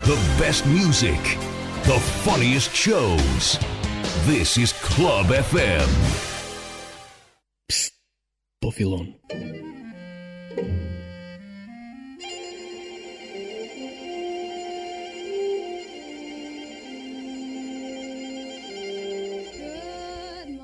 The best music. The funniest shows. This is Club FM. Psst, Buffylon. Good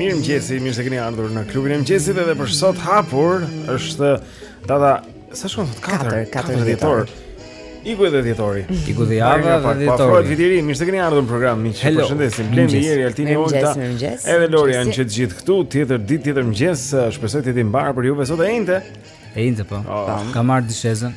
Mirë mëngjesi, mirë se keni ardhur në klubin e mëngjesit edhe për sot hapur është data, sa shkon sot? 4, 4 dhjetor Iku edhe dhjetori Iku dhe java dhe dhjetori Po afrohet Viti i Ri, mirë se keni ardhur në program miq ju përshëndesim, Blendi, Jeri, Altini, Olta Edhe Lori janë që gjithë këtu, tjetër ditë, tjetër mëngjes Shpresoj të jetë i mbarë për juve sot e enjte E enjte po, oh. ka marrë dishezën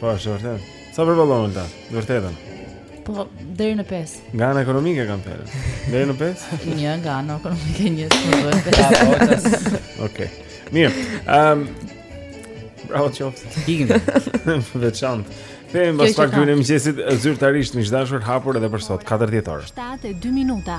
Po, është vërtet. Sa përballon Olta? Vërtetën. Po, deri në 5. Nga ana ekonomike kam thënë. Deri në 5? Një nga ana ekonomike një shumë vërtet. Okej. Mirë. Ehm Bravo qoftë. Ikim. Veçant. Kthehemi pas pak, klubi i mëngjesit zyrtarisht miq të dashur hapur edhe për sot 4 dhjetor. 7 e 2 minuta.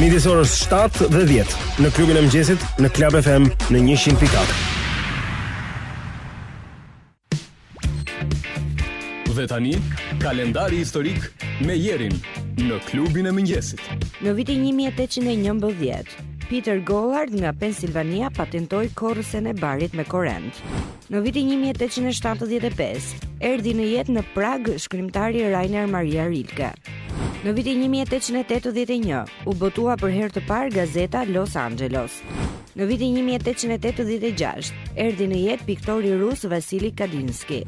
Midis orës 7 dhe 10 në klubin e mëngjesit në Club FM në 100.4. Dhe tani, kalendari historik me Jerin në klubin e mëngjesit. Në vitin 1811, Peter Gollard nga Pensilvania patentoi korrësen e barit me korrent. Në vitin 1875 erdhi në jetë në Prag shkrimtari Rainer Maria Rilke. Në vitin 1881 u botua për herë të parë gazeta Los Angeles. Në vitin 1886 erdhi në jetë piktori rus Vasili Kandinsky.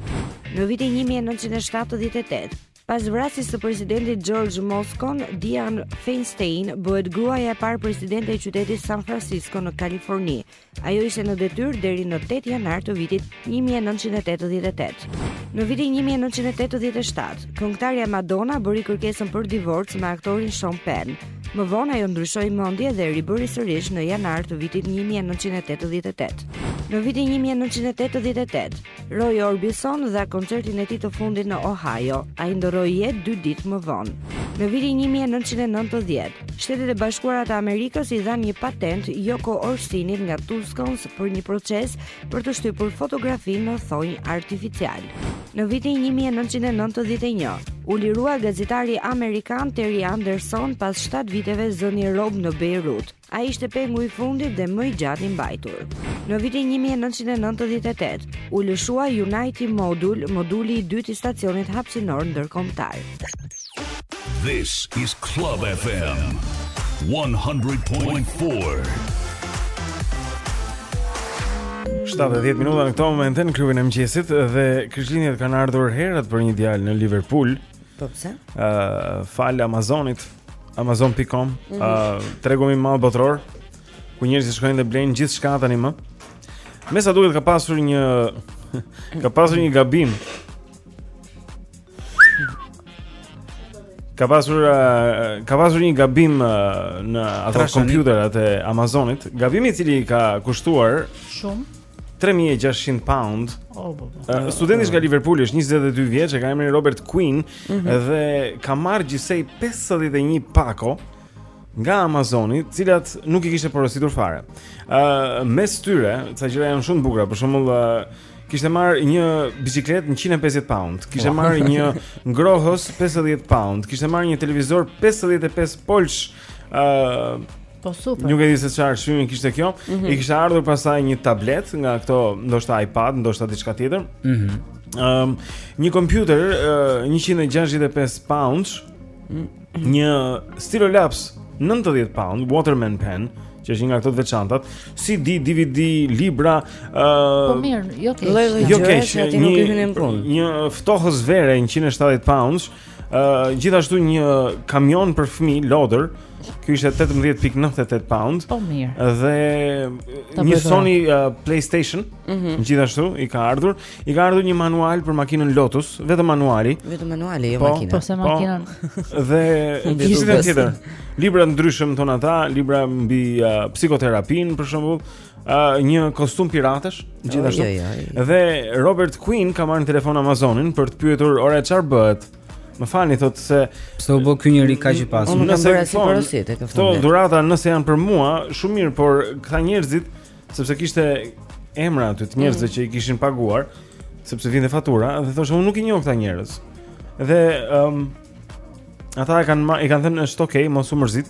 Në vitin 1978, pas vrasjes së presidentit George Moscone, Dianne Feinstein bëhet gruaja e parë presidente e qytetit San Francisco në Kaliforni, Ajo ishte në detyrë deri në 8 janar të vitit 1988. Në vitin 1987, këngëtarja Madonna bëri kërkesën për divorc me aktorin Sean Penn. Më vonë ajo ndryshoi mendje dhe e ribëri sërish në janar të vitit 1988. Në vitin 1988, Roy Orbison dha koncertin e tij të fundit në Ohio. Ai ndërroi jetë dy ditë më vonë. Në vitin 1990, Shtetet e Bashkuara të Amerikës i dhanë një patentë Yoko Orsinit nga Tuscons për një proces për të shtypur fotografi në thonj artificialë. Në vitin 1991, u lirua gazetari amerikan Terry Anderson pas 7 viteve zënë rob në Beirut. Ai ishte pengu i fundit dhe më i gjatë i mbajtur. Në vitin 1998 u lëshua Unity Modul, moduli i dytë i stacionit hapësinor ndërkombëtar. This is Club FM 100.4. 7 e 10 minuta në këto momente në klubin e mëngjesit Dhe Krishtlindjet kanë ardhur herët për një djalë në Liverpool Po përse? Uh, falë Amazonit Amazon.com, mm -hmm. uh, tregu më i madh botëror ku njerëzit shkojnë dhe blejnë gjithçka tani më. Me sa duket ka pasur një ka pasur një gabim. Ka pasur uh, ka pasur një gabim uh, në ato kompjuterat e Amazonit, gabimi i cili ka kushtuar shumë 3600 pound. Oh, bo, bo. Uh, studenti nga Liverpooli është 22 vjeç, e ka emrin Robert Quinn mm -hmm. dhe ka marrë gjithsej 51 pako nga Amazoni, të cilat nuk i kishte porositur fare. Ë uh, mes tyre, ca gjëra janë shumë të bukura, për shembull uh, kishte marrë një biçikletë 150 pound, kishte marrë një ngrohës 50 pound, kishte marrë një televizor 55 polsh Ëh, Po super. Nuk e di se çfarë çmimi kishte kjo. Mm -hmm. I kishte ardhur pastaj një tablet nga këto, ndoshta iPad, ndoshta diçka tjetër. Mhm. Mm um, një kompjuter uh, 165 pounds, mm -hmm. një stilolaps 90 pound, Waterman pen, që është një nga këto të veçantat, CD, DVD, libra, ëh uh, Po mirë, jo keq. Jo keq, atij nuk i hyjnë në punë. Një ftohës vere 170 pounds, Uh, gjithashtu një kamion për fëmijë, lodër Ky ishte 18.98 pound Po mirë Dhe një Sony uh, Playstation mm -hmm. Gjithashtu i ka ardhur I ka ardhur një manual për makinën Lotus Vetëm manuali Vetëm manuali, jo po, makinën Po se po. makinën po, Dhe gjithë të tjetër Libra të ndryshëm thonë ata Libra mbi uh, psikoterapinë për shembull Uh, një kostum piratësh gjithashtu. Oh, yeah, yeah. Dhe Robert Quinn ka marrë në telefon Amazonin për të pyetur, "Ore çfarë bëhet?" Më falni thotë se pse u bë ky njeri kaq i pasur. Unë s'kam bërë asnjë porosi te këto. Këto dhurata nëse janë për mua, shumë mirë, por këta njerëzit sepse kishte emra aty të njerëzve mm. që i kishin paguar, sepse vinte fatura dhe thoshte unë nuk i njoh këta njerëz. Dhe ëm um, ata e kanë i kanë thënë është okay, mos u mërzit.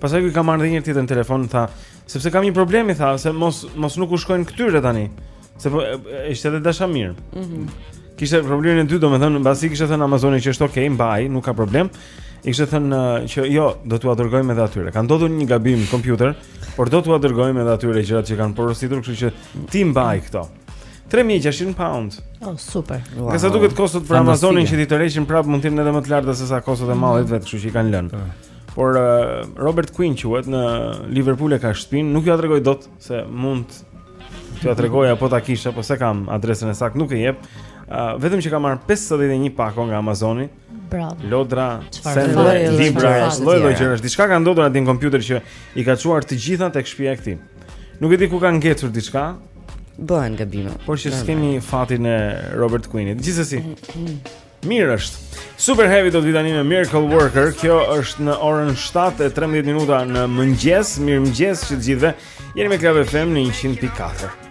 Pastaj ky ka marrë edhe një tjetër në telefon, tha, Sepse kam një problem i tha se mos mos nuk u shkojnë këtyre tani. Se po ishte edhe dashamirë. Mhm. Mm kishte problemin e dytë, domethënë mbasi kishte thënë Amazoni që është okay, mbaji, nuk ka problem. I kishte thënë uh, që jo, do t'ua dërgojmë edhe atyre. Ka ndodhur një gabim në kompjuter, por do t'ua dërgojmë edhe atyre gjërat që kanë porositur, kështu që ti mbaji këto. 3600 pound. Oh, super. Wow. Me sa duket kostot për Amazonin që t'i tërheqin prapë mund të jenë edhe më të larta se sa kostot e mallit vetë, kështu që i kanë lënë. Ah. Por uh, Robert Quinn quhet në Liverpool e ka shtëpinë, nuk jua tregoj dot se mund t'jua tregoja po ta kisha, po s'e kam adresën e saktë, nuk e jep. Uh, vetëm që ka marrë 51 pako nga Amazoni. Bravo. Lodra, sende, libra, lloj-lloj gjërash. Diçka ka ndodhur aty në kompjuter që i ka çuar të gjitha tek shtëpia e këtij. Nuk e di ku ka ngecur diçka. Bëhen gabime. Por që s'kemi fatin e Robert Quinn-it. Gjithsesi. Mm, mm. Mirë është. Super Heavy do të vijë tani me Miracle Worker. Kjo është në orën 7:13 minuta në mëngjes. Mirëmëngjes që të gjithëve. Jeni me Club FM në 100.4.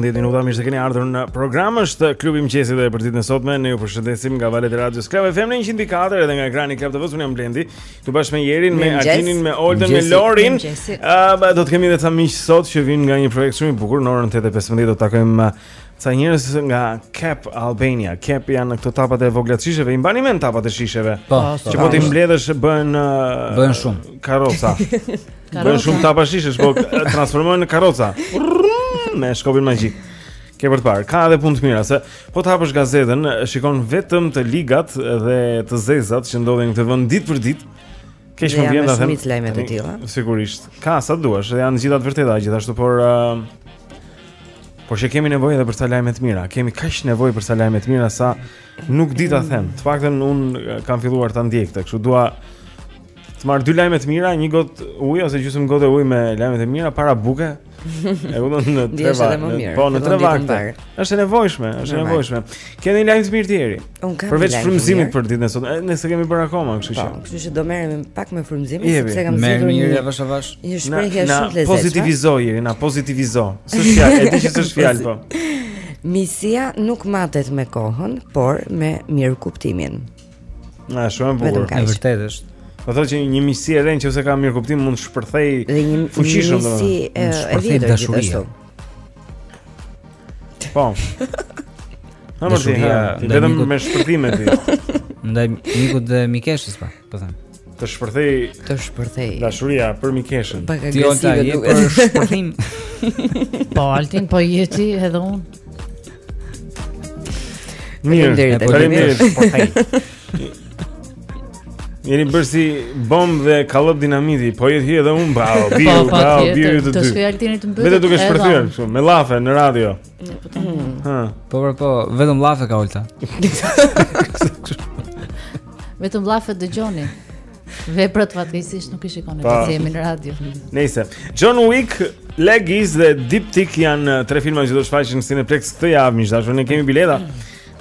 19 minuta mirë se keni ardhur në program është klubi i mëngjesit dhe për ditën e sotme ne ju përshëndesim nga valët e radios Club FM në 100.4 edhe nga ekrani i Club TV-s unë jam Blendi Këtu bashkë me Jerin, me Altinin, me Oltën, me Lorin uh, Do të kemi dhe ca miq sot që vijnë nga një projekt shumë i bukur Në orën 8.15 do të takojmë uh, ca njerëz nga Cap Albania Cap janë këto tapat e vogla të shisheve I mbani mend tapat e shisheve pa, po, po, Që po t'i mbledhësh bëhen uh, Bëhen shumë karroca Bëhen shumë tapa shishesh Po uh, transformohen në karroca Me shkopin magjik Ke për të parë Ka edhe punë të mira Se Po të hapësh gazetën, shikon vetëm të ligat dhe të zezat që ndodhin në këtë vend ditë për ditë. Keq më vjen ta them. Shumë lajme të tilla. Sigurisht. Ka sa të duash, janë të gjitha të vërteta gjithashtu, por uh, Por që kemi nevojë edhe për ca lajme të mira. Kemi kaq nevojë për ca lajme të mira sa nuk di ta them. Të paktën unë kam filluar ta ndjek, kështu dua Të marr dy lajme të mira, një gotë ujë ose gjysëm gote ujë me lajme të mira para buke. E kupton në tre vakte. Po në tre vakte. Është e nevojshme, është e nevojshme. Ke një lajm të mirë tjetër. Përveç frymëzimit për ditën e sotme, ne s'e kemi bërë akoma, kështu po, që. Kështu që do merrem pak me frymëzimin sepse kam zgjedhur një mirë avash avash. Një shprehje shumë të lezetshme. Pozitivizoi, na pozitivizo. S'është fjalë, e di që s'është fjalë po. Miqësia nuk matet me kohën, por me mirëkuptimin. Na shumë bukur. E vërtetë është. Do të thotë që një miqësi e re në qoftë se ka mirëkuptim mund të shpërthejë dhe një fuqishëm do të shpërthejë dashuria. Po. Ha më thënë, vetëm me shpërthime ti. Ndaj mikut dhe mikeshës pa, po, po them. Të shpërthejë. Të shpërthejë. Dashuria për mikeshën. Ti Olta je për shpërthim. po Altin, po je ti edhe unë. Mirë, e po jemi për shpërthej. Jeni bërë si bombë dhe kallëp dinamiti, po jetë hi edhe unë, bravo, biu, bravo, biu ju të dy. Të shkoj Altinit të mbëtë. Vete duke shpërthyer, me llafe, në radio. Hë. Po po, po vetëm llafe ka Olta. vetëm llafe dëgjoni. Veprat fatkeqësisht nuk i shikoni pasi jemi në radio. Nëse John Wick, Legis dhe Deep Tick janë uh, tre filma që do të shfaqen në Cineplexx këtë javë, miq të dashur, ne kemi bileta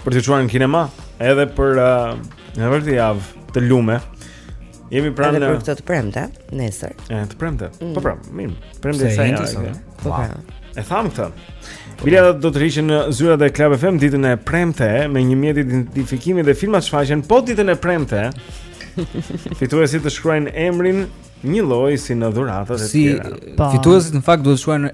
për t'ju çuar në kinema, edhe për uh, në vërtetë javë të lume. Jemi pranë për këtë të premte, nesër. E të premte. Mm. Po pra, mirë. Premte s'është. Po pra. E tham këtë. Biletat do të tërhiqen në zyrat e Club FM ditën e premte me një mjet identifikimi dhe filmat shfaqen po ditën e premte. Fituesit të shkruajnë emrin njëlloj si në dhuratat e tjera. Si po. fituesit në fakt duhet të shkruajnë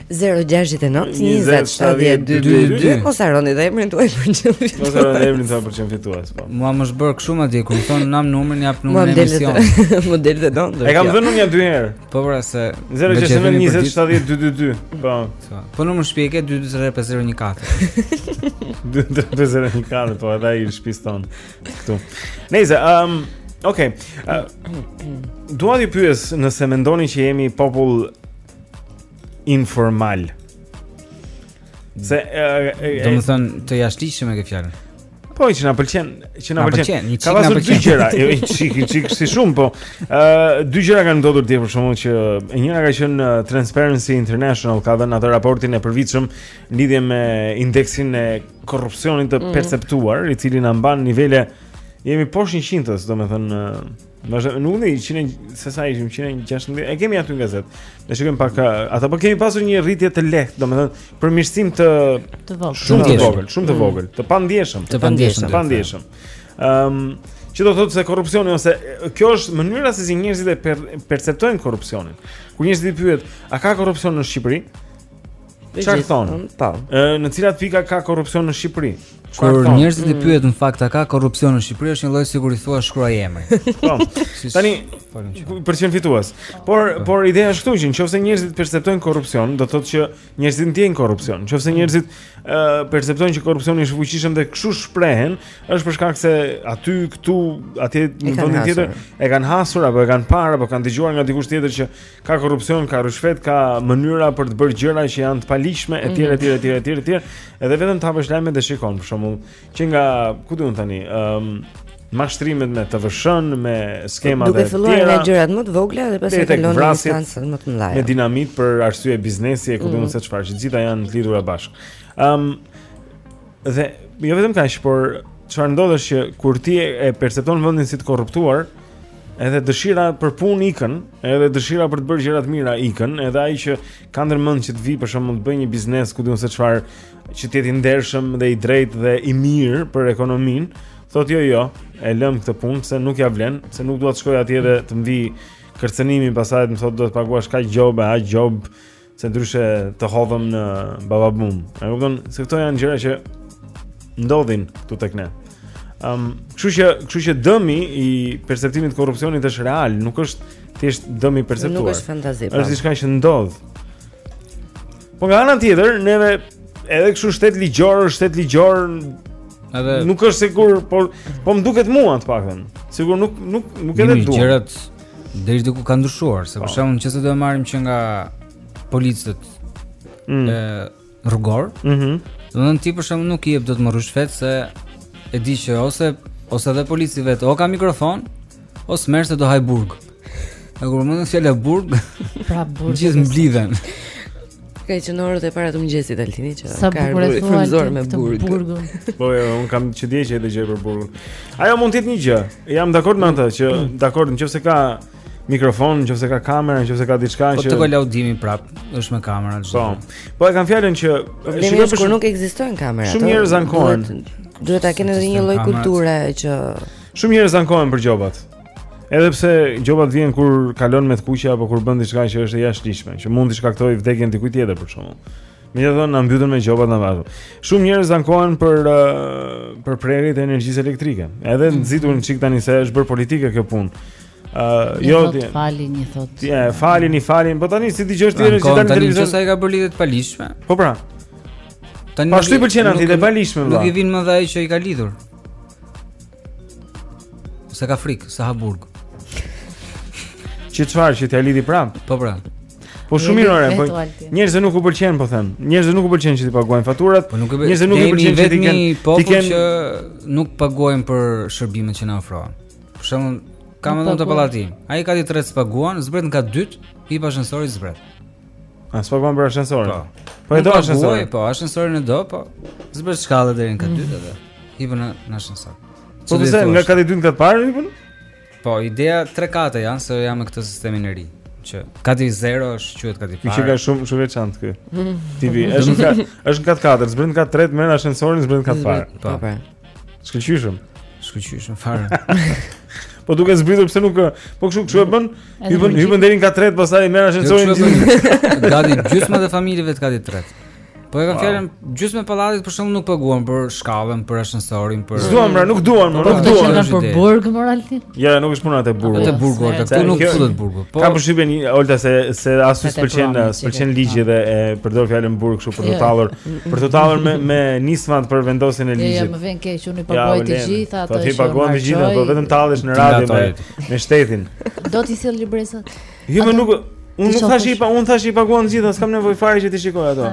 0-6-9-20-70-2-2-2 Mos harroni dhe emrin tuaj po qe fitues Mos harroni dhe emrin tuaj po qe fitues po. Mua më është bërë kështu madje Kur më thonë nëm numrin jap numrin e emisionit Më delë dhe donë E kam dhënë një dy herë Po pra se 0-6-9-20-70-2-2-2 Po Po numër shpie ke 2-2-3-5-0-1-4 2-2-3-5-0-1-4 Po edhe i shpis tonë Këtu Nejse um, Okej okay. uh, Dua t'ju pyes nëse mendoni që jemi popull informal. Se domethënë të jashtëligjshëm e ke fjalën. Po që na pëlqen, që na pëlqen. Ka pasur dy gjëra, jo një çik, një çik si shumë, po. Ë dy gjëra kanë ndodhur dje për shembull që e njëra ka qenë Transparency International ka dhënë atë raportin e përvitshëm lidhje me indeksin e korrupsionit të mm. perceptuar, i cili na mban nivele jemi poshtë 100-s, domethënë Vazhdo, nuk e di se sa ishim 116. E kemi aty në gazet. E shikojmë pak ata po kemi pasur një rritje të lehtë, domethënë përmirësim të të vogël, shumë të vogël, shumë të mm. vogël, të pandjeshëm, të pandjeshëm, të pandjeshëm. Ëm, që do të thotë se korrupsioni ose kjo është mënyra se si njerëzit e per, perceptojnë korrupsionin. Kur njerëzit i pyet, a ka korrupsion në Shqipëri? Çfarë thon? Po. Ë, në cilat pika ka korrupsion në Shqipëri? Kur njerëzit i pyet në fakt a ka korrupsion në Shqipëri është njëlloj sikur i thua shkruaj emrin. Po. Tani po qe fitues. Por po. por ideja është këtu qoftë se njerëzit perceptojnë korrupsion, do thotë që njerëzit ndjejnë korrupsion. Qoftë se mm. njerëzit ë perceptojnë që korrupsioni është fuqishëm dhe kshu shprehen, është për shkak se aty këtu atje në vendin tjetër e kanë hasur apo e kanë parë apo kanë dëgjuar nga dikush tjetër që Ka korrupsion, ka ryshfet, ka mënyra për të bërë gjëra që janë të paligjshme etj mhm. etj etj etj etj. Edhe vetëm të hapësh lajmet dhe shikon për shembull, që nga ku di unë tani, ëm um, mashtrimet me TVSH-në, me skema dhe tjera. Duke filluar nga gjërat më të vogla dhe pastaj kalon në instancat më të mëdha. Me dinamit për arsye biznesi e ku di unë mhm. se çfarë, të gjitha janë të lidhura bashkë. Ëm um, Dhe jo vetëm kaq, por çfarë ndodh është që kur ti e percepton vendin si të korruptuar, edhe dëshira për punë ikën, edhe dëshira për të bërë gjëra të mira ikën, edhe ai që ka ndërmend që të vi për shembull të bëjë një biznes ku di unë se çfarë që të jetë i ndershëm dhe i drejtë dhe i mirë për ekonominë, thotë jo jo, e lëm këtë punë se nuk ja vlen, se nuk dua të shkoj atje dhe të më vi kërcënimi pastaj më thotë do të paguash kaq gjobë, aq gjobë Se ndryshe të hodhëm në bababum. E kupton, se këto janë gjëra që ndodhin këtu tek ne. Ëm, um, kështu që, kështu që dëmi i perceptimit të korrupsionit është real, nuk është thjesht dëmi i perceptuar. Nuk është fantazi. Po. Është diçka që ndodh. Po nga ana tjetër, neve edhe kështu shtet ligjor, shtet ligjor edhe nuk është sigur, por po më duket mua të paktën. Sigur nuk nuk nuk e di. Gjërat Deri diku kanë ndryshuar, se për po. shembull nëse do e marrim që nga policët mm. e rrugor, ëh, mm -hmm. domethënë ti për shembull nuk i jep dot më ryshfet se e di që ose ose edhe polici vet o ka mikrofon ose merr se do haj burg. E kur u mendon fjala burg, pra burg. Gjithë mblidhen. Ka që në orët e para të mëngjesit Altini që sot ka ardhur i frymëzuar me burg. burgun. po jo, un kam që dje që e dëgjoj për burgun. Ajo mund të jetë një gjë. Jam dakord me atë që mm. dakord nëse ka mikrofon, nëse ka kamera, nëse ka diçka po që Po të gol audimin prap, është me kamera çdo. Po. Po e kam fjalën që shiko kur nuk ekzistojnë kamera. Shumë njerëz ankohen. Duhet ta kenë edhe një lloj kulture që Shumë njerëz ankohen për gjobat. Edhe pse gjoba vjen kur kalon me të kuqe apo kur bën diçka që është e jashtëligjshme, që mund të shkaktojë vdekjen dikujt tjetër për shembull. Megjithatë na mbytën me gjobat na vazhdon. Shumë njerëz ankohen për për prerjet e energjisë elektrike. Edhe mhm. nxitur një çik tani se është bër politike kjo punë. Ë, uh, jo ti. Falin, i thot. Ja, falin, i falin, po tani si dëgjosh ti në çfarë tani nëse ai ka bër lidhje të paligjshme. Po pra. Tani po ashtu që janë lidhje të paligjshme. Nuk i vin më dhe ai që i ka lidhur. Se ka frik, se ha burg. Çi çfarë që t'ja lidi pram? Po pra. Po shumë mirë ore, po njerëzve nuk u pëlqen, po them. Njerëzve nuk u pëlqen që t'i paguajnë faturat. Po nuk e bëj. Njerëzve nuk i pëlqen që ti ken. Ti ken që nuk paguajnë për shërbimet që na ofrohen. Për shembull, kam edhe te pallati im. Ai kati tretë s'paguan, zbret në kat dytë, i hip ashensorit zbret. A s'paguan për ashensorin? Po. Po e do ashensorin. Po, ashensorin e do, po. Zbret shkallët deri në katë dytë edhe. I vënë në ashensor. Po pse nga katë dytë katë parë i vënë? Po, ideja tre kate janë se jam me këtë sistemin e ri që kati 0 është quhet kati parë. Që ka shumë shumë veçantë ky. Ti vjen është ka është kat katër, zbret kat tretë, merr ashensorin, zbret kat parë. Po. po. Shkëlqyshëm. Shkëlqyshëm fare. Po duke zbritur pse nuk po kështu kështu e bën? Hypën hypën deri në kat tret, pastaj merr ashensorin. Gati gjysma e familjeve të katit tret. Po e kam fjalën gjysma e pallatit për shembull nuk paguan për shkallën, për ashensorin, për S'duan, pra, nuk duan, më nuk duan. Nuk për burg moralti. Jo, nuk është puna e burgut. Atë burgu, atë nuk futet burgu. Po. Kam përshtypjen Olta se se s'i pëlqen, pëlqen ligji dhe e përdor fjalën burg kështu për të tallur Për të tallur me me nismat për vendosjen e ligjit. Ja, më vjen keq, unë i paguaj të gjitha ato. Po ti paguan të gjitha, po vetëm tallesh në radio me me shtetin. Do t'i sjell librezat. Jo, më nuk unë nuk thash i pa, unë thash i paguan të gjitha, s'kam nevojë fare që t'i shikoj ato.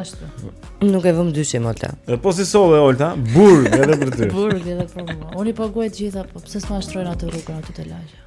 Nuk e vë në dyshim Olta. Po s'i solle Olta, burg edhe për ty. Burg edhe për mua. Unë i paguaj të gjitha, po pse s'ma shtrojnë atë rrugën aty te lagja?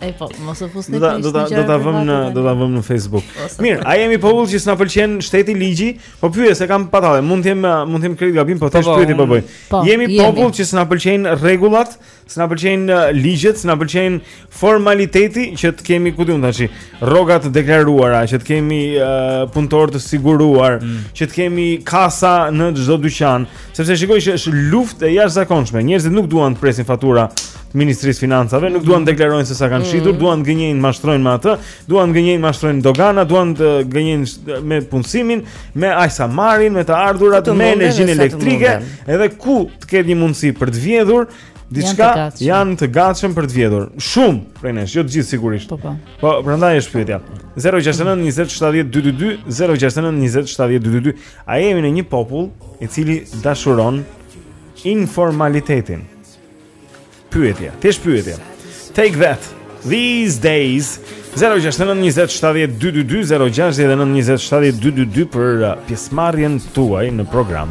Ai po, mos e fusni për Do ta do ta vëmë në do ta vëmë në Facebook. Po, Mirë, a jemi popull që s'na pëlqen shteti ligji? Po pyes se kam pa tallje, mund të jem mund të jem krejt gabim, po, po thjesht po, pyetje po bëj. Jemi popull që s'na pëlqejnë rregullat, s'na pëlqejnë uh, ligjet, s'na pëlqen formaliteti që të kemi ku diun tash. Rroga të deklaruara, që të kemi uh, punëtorë të siguruar, mm. që të kemi kasa në çdo dyqan, sepse shikoj që është luftë e jashtëzakonshme. Njerëzit nuk duan të presin fatura të Ministrisë së Financave, nuk duan të deklarojnë se sa kanë mm. shitur, duan të gënjejnë, mashtrojnë me atë, duan të gënjejnë, mashtrojnë dogana, duan të gënjejnë me punësimin, me aq sa marrin, me të ardhurat, me energjinë elektrike, edhe ku të ketë një mundësi për të vjedhur, diçka janë të gatshëm për të vjedhur. Shumë prej nesh, jo të gjithë sigurisht. Po, po. po prandaj është pyetja. 069 20 70 222 069 20 70 222. A jemi ne një popull i cili dashuron informalitetin? Pyetje, thjesht pyetje. Take that. These days 0692070222 për uh, pjesëmarrjen tuaj në program.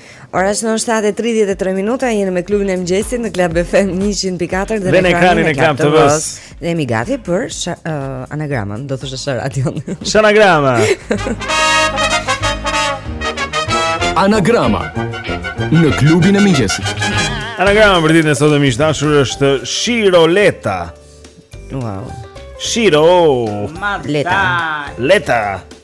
Ora është në 7:33 minuta, jemi me klubin e mëngjesit në Club FM 104 dhe, dhe në ekranin e Club TV. Ne jemi gati për sh, uh, anagramën, do të thoshte radioja. Shanagrama. Anagrama në klubin e mëngjesit. Anagrama për ditën e sotme miq të dashur është Shiroleta. Wow. Shiro. Leta. Leta.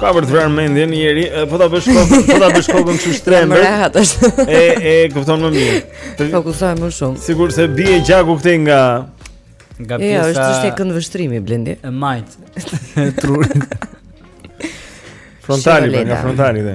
Ka për të vrarë mendjen njeriu, po ta bësh kokën, po ta bësh kokën kështu shtrembër. E e kupton më mirë. Të fokusohesh më shumë. Sikurse bie gjaku këtej nga nga pjesa. Jo, është çështje këndvështrimi Blendi. E majtë e trurit. Frontali, po, nga frontali dhe.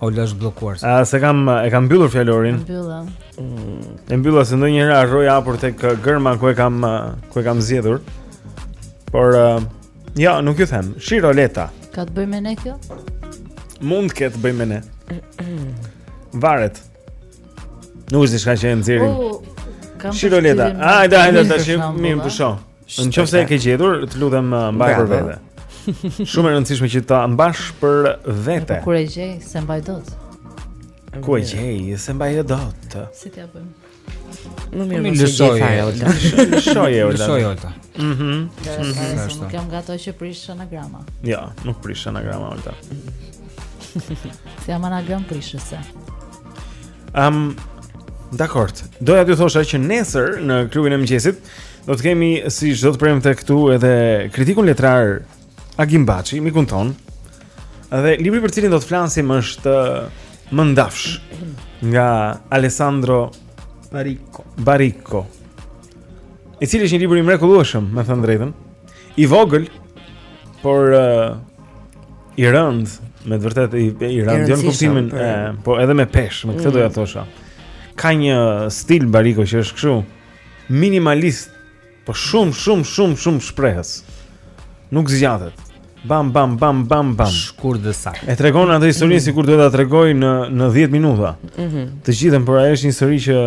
Olta është bllokuar. A s'e kam e kam mbyllur fjalorin? Mbylla. E mbylla se ndonjëherë harroj hapur tek gërma ku e kam ku e kam zgjedhur. Por uh, ja, nuk ju them. Shiro Leta. Ka të bëjë me ne kjo? Mund të ketë të bëjë me ne. Varet. Nuk është diçka që e nxjerrim. Oh, Shiro Leta. Hajde, hajde tash, mirë pusho. Në qofë se e ke gjetur, të lutem uh, mbaj për vete Shumë e rëndësishme që ta mbash për vete Kur e gjej, s'e mbaj dot Kur e gjej, s'e mbaj dot Si t'ja bëjmë Më mirë mos e gjej fare, Olta Lëshoje, Olta Lëshoje, Olta Mhm Nuk jam nga ato që prish anagrama Jo, nuk prish anagrama, Olta S'jam anagram prishëse Um, Dakord. Doja t'ju thosha që nesër në klubin e mëngjesit Do të kemi si çdo të premte këtu edhe kritikun letrar Agim Baçi, mikun tonë. Dhe libri për cilin do të flasim është uh, Mëndafsh nga Alessandro Baricco. Baricco. I cili është një libër i mrekullueshëm, me thënë të drejtën. I vogël, por uh, i rëndë, me të vërtetë i, i rëndë, jo në kuptimin, po edhe me peshë, me këtë mm. doja të thosha. Ka një stil Baricco që është kështu, minimalist, po shumë shumë shumë shumë shprehës. Nuk zgjatet. Bam bam bam bam bam. Shkurt dhe saktë. E tregon atë historinë mm. sikur duhet ta tregojë në në 10 minuta. Mhm. Mm të gjithën, por ajo është një histori që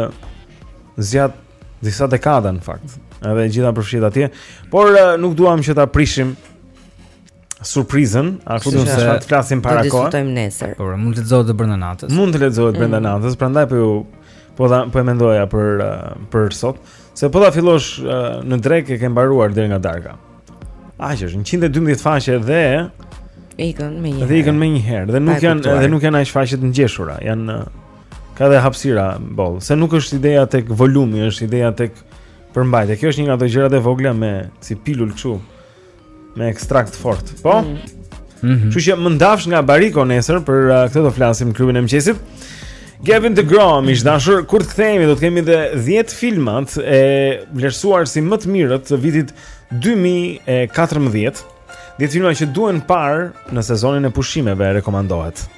zgjat disa dekada në fakt. Edhe e gjitha përfshihet atje, por nuk duam që ta prishim surprizën, ashtu që ne të flasim para kohe. Do të diskutojmë nesër. Po, mund të lexohet brenda natës. Mund të lexohet brenda mm. natës, prandaj po ju po ta po e mendoja për uh, për sot, se po ta fillosh uh, në drekë e ke mbaruar deri nga darka. Aq është 112 faqe dhe ikën menjëherë. Dhe ikën menjëherë dhe nuk janë dhe nuk janë as faqe të ngjeshura, janë uh, ka dhe hapësira boll. Se nuk është ideja tek volumi, është ideja tek përmbajtja. Kjo është një nga ato gjërat e vogla më si pilulë kështu. me ekstrakt të fortë. Po. Mhm. Mm Kështu që Mëndafsh nga Bariko nesër për uh, këtë do flasim në klubin e mëngjesit. Gavin DeGraw, miq të dashur, kur të kthehemi do të kemi edhe 10 filmat e vlerësuar si më të mirët të vitit 2014. 10 filma që duhen parë në sezonin e pushimeve rekomandohet.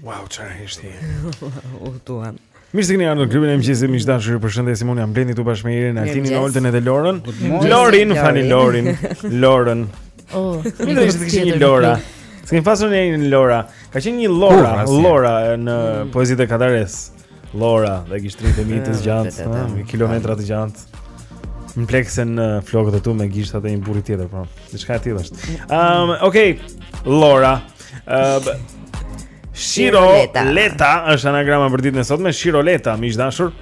Wow, çfarë heshtje. U duan. Mirë se keni ardhur në klubin e mëngjesit miq të dashur. Ju përshëndesim unë jam Blendi këtu bashkë me Irin, Altinin, Oltën dhe Lorën. Lorin, falni Lorin. Lorën. Oh, mirë do ishte të kishte një Lora. S'kemi pasur një Lora. Ka qenë një Lora, Lora në mm. poezitë e Kadares. Lora dhe gishtrinjtë e mi të zgjatë, me kilometra të gjatë. M'u plekse në flokët e tu me gishtat e një burri tjetër, po. Diçka e tillë është. Ehm, um, okay. Lora. Ehm uh, Shiro Leta. Shiro Leta është anagrama për ditën e sotme, Shiro Leta, miq të dashur.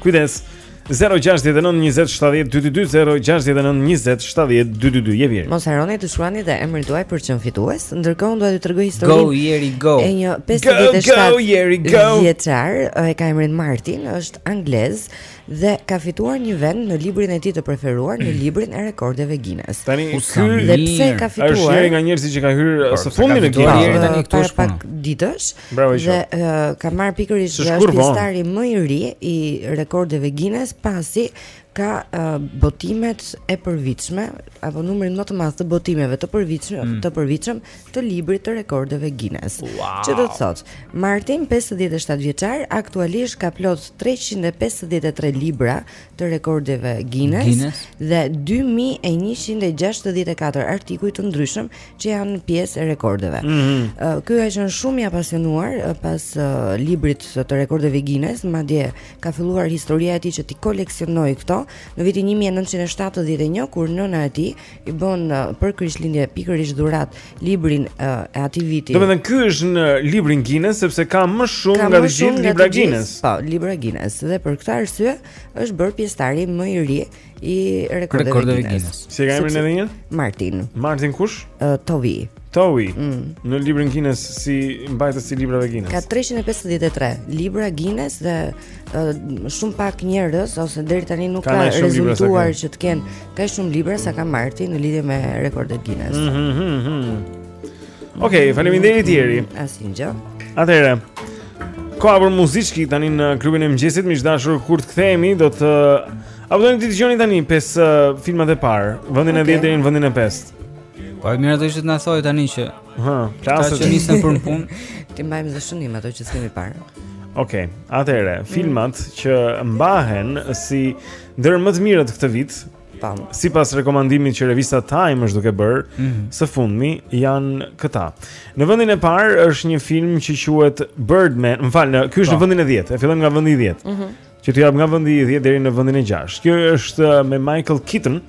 Kujdes. Kujdes. 069 20 70 222 069 20 70 222 je vjen. Mos harroni të shkruani dhe emrin tuaj për të qenë fitues. Ndërkohë dua t'ju tregoj historinë. Go Jeri go, e një 57 vjeçar e ka emrin Martin, është anglez dhe ka fituar një vend në librin e tij të preferuar në librin e rekordeve Guinness. Tani ky dhe pse ka fituar? Është një nga njerëzit që ka hyrë së fundi në Guinness. Tani këtu para pak ditësh. Bravo Dhe uh, ka marrë pikërisht që është pjesëtari më i ri i rekordeve Guinness pasi ka uh, botimet e përvitshme apo numrin më të madh të botimeve të përvitshme mm. të përvitshëm të librit të rekordeve Guinness. Wow. Që do të thotë, Martin 57 vjeçar aktualisht ka plot 353 libra të rekordeve Guinness, Guinness. dhe 2164 artikuj të ndryshëm që janë pjesë e rekordeve. Mm -hmm. uh, ky ka qenë shumë i apasionuar uh, pas uh, librit të rekordeve Guinness, madje ka filluar historia e tij që t'i koleksionojë këto në vitin 1971 kur nëna e tij i bën uh, për Krishtlindje pikërisht dhuratë librin uh, e atij viti. Domethënë ky është në librin Guinness sepse ka më shumë ka nga të gjithë libra Guinness. Po, libra Guinness dhe për këtë arsye është bërë pjesëtari më i ri i rekordeve Guinness. Si ka emrin edhe një? Martin. Martin kush? Uh, Tovi. Tovi. Mm. Në librin Guinness si mbajtës i librave Guinness. Ka 353 libra Guinness dhe uh, shumë pak njerëz ose deri tani nuk ka, ka rezultuar që të kenë mm. kaq shumë libra sa ka Martin në lidhje me rekordet Guinness. Mm -hmm, mm -hmm. Okej, okay, faleminderit mm, Jeri. Asnjë gjë. Atëherë, koha për muzikë tani në klubin e mëngjesit, miq të dashur, kur të kthehemi do të uh, Apo doni të dëgjoni tani pesë uh, filmat e parë, vendin okay. e 10 deri në vendin e 5. Po e mira do ishte të na thoje tani që. Hë, klasat që nisën për punë. T'i mbajmë dhe shënim ato që s'kemi parë. Okej, okay, atëherë, mm. filmat mm. që mbahen si ndër më të mirët këtë vit, pam. Sipas rekomandimit që revista Time është duke bërë, mm -hmm. së fundmi janë këta. Në vendin e parë është një film që quhet Birdman, më fal, ky është në po. vendin e 10. E fillojmë nga vendi i 10. Mm -hmm. Që të jap nga vendi i 10 deri në vendin e 6. Kjo është uh, me Michael Keaton.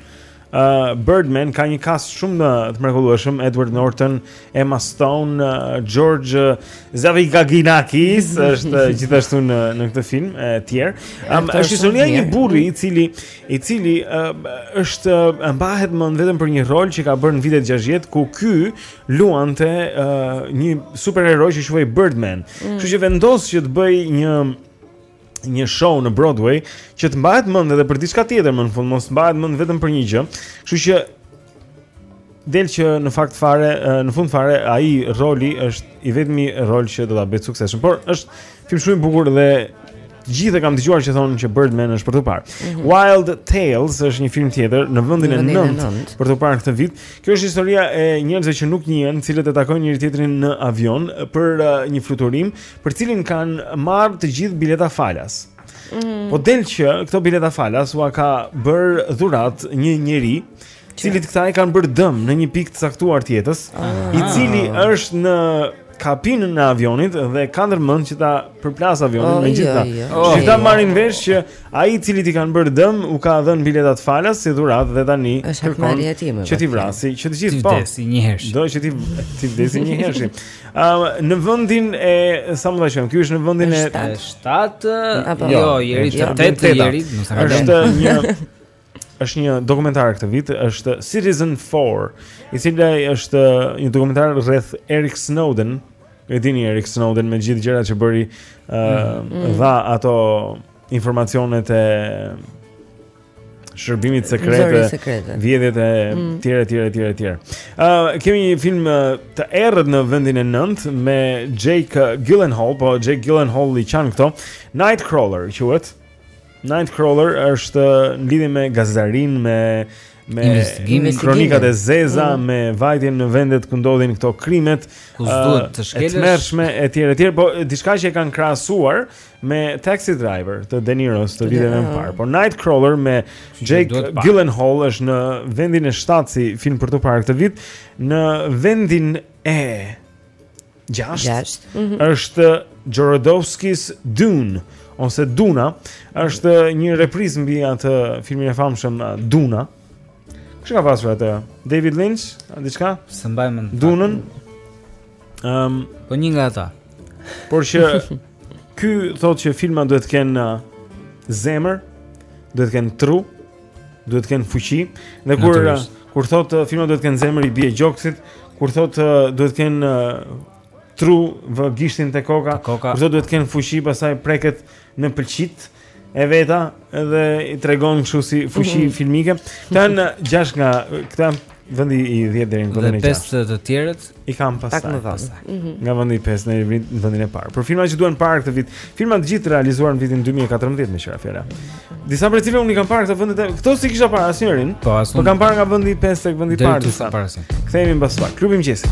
Uh, Birdman ka një kast shumë uh, të mrekullueshëm, Edward Norton, Emma Stone, uh, George uh, Zavigaginakis është uh, gjithashtu në në këtë film e uh, tjerë. Um, është historia e një burri i cili i cili uh, është uh, mbahet më vetëm për një rol që ka bërë në vitet 60 ku ky luante uh, një superhero që quhej Birdman. Mm. Kështu mm. që vendos që të bëjë një një show në Broadway që të mbahet mend edhe për diçka tjetër, më në fund mos mbahet mend vetëm për një gjë. Kështu që del që në fakt fare, në fund fare ai roli është i vetmi rol që do ta bëjë të suksesshëm, por është film shumë i bukur dhe të gjithë i kam dëgjuar që thonë që Birdman është për të parë. Mm -hmm. Wild Tales është një film tjetër në vendin e 9 për të parë këtë vit. Kjo është historia e njerëzve që nuk njihen, të cilët e takojnë njëri tjetrin në avion për uh, një fluturim, për të cilin kanë marrë të gjithë bileta falas. Mm. Po del që këto bileta falas ua ka bërë dhuratë një njeri, të cilit këta i kanë bërë dëm në një pikë të caktuar të jetës, ah. i cili është në kabinën e avionit dhe ka ndërmend që ta përplas avionin oh, me gjithë ata. Jo, jo. Që ta marrin vesh që ai të cilit i kanë bërë dëm u ka dhënë biletat falas si dhuratë dhe tani kërkon që t'i vrasi, që të gjithë po. Do që t'i t'i vdesi njëherësh. Um, në vendin e samtë thamë, ky është në vendin e 7 apo jo, jo je te i 8-ti je, është një është një dokumentar këtë vit, është Citizen 4, i cili është një dokumentar rreth Eric Snowden. E dini Eric Snowden me gjithë gjërat që bëri, ë uh, mm. dha ato informacionet e shërbimit sekrete, sekrete. vjedhjet e mm. tjera e tjera e tjera e tjera. Ë uh, kemi një film të errët në vendin e 9 me Jake Gyllenhaal, po Jake Gyllenhaal i qan këto Nightcrawler quhet. Nightcrawler është në lidhje me gazetarinë me me kronikat e zeza mm. me vajtjen në vendet ku ndodhin këto krimet e tmerrshme etj etj po diçka që e kanë krahasuar me Taxi Driver të De Niros të viteve më parë. Por Nightcrawler me Jake Gyllenhaal është në vendin e 7 si film për të parë këtë vit, në vendin e 6. 6. Mm -hmm. Është Jodorowsky's Dune ose Duna, është një reprizë mbi atë filmin e famshëm uh, Duna. Kush e ka pasur atë? David Lynch, diçka? S'e mbaj mend. Dunën. Ëm, um, po një nga ata. Por që ky thotë që filmat duhet të kenë uh, zemër, duhet të kenë tru, duhet të kenë fuqi, dhe kur uh, kur thotë uh, filmat duhet të kenë zemër i bie gjoksit, kur thotë duhet të kenë tru vë gishtin te koka, koka. kur thotë duhet të kenë fuqi, pastaj preket në pëqit. e veta dhe i tregon kështu si fuqi mhm. filmike. Këta janë 6 nga këta, nga vendi i 10 deri në vendin e 6. Dhe pesë të tjerët i kam pastaj. Pak më vonë. Mhm. Nga vendi i 5 në vendin e parë. Për filma që duan parë këtë vit, filma të gjithë realizuar në vitin 2014 meqë ra fjala. Disa prej të cilëve unë i kam parë këto vende. Këto s'i kisha parë asnjërin. Po as. Po kam parë nga vendi i 5 tek vendi i parë. Kthehemi mbas pak. Klubi i mëngjesit.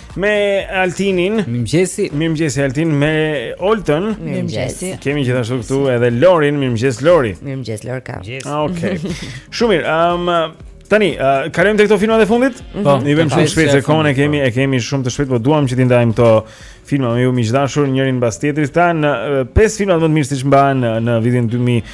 Me Altinin Mirëmëngjesi Mirëmëngjesi Altin Me Olten Mirëmëngjesi Kemi gjithashtu këtu edhe Lorin Mirëmëngjes Lori Mirëmëngjes Lorka Mirëmëngjes ah, Okej okay. Shumë mirë um, Tani, uh, kalojmë tek këto filma të fundit? Mhm. Po, i vëm shumë shpejt se kohën e kemi, e kemi shumë të shpejt, por duam që t'i ndajmë këto filma me ju miq të dashur njërin mbas tjetrit. Tani uh, pesë filma më të mirë siç mbahen në, në vitin 2000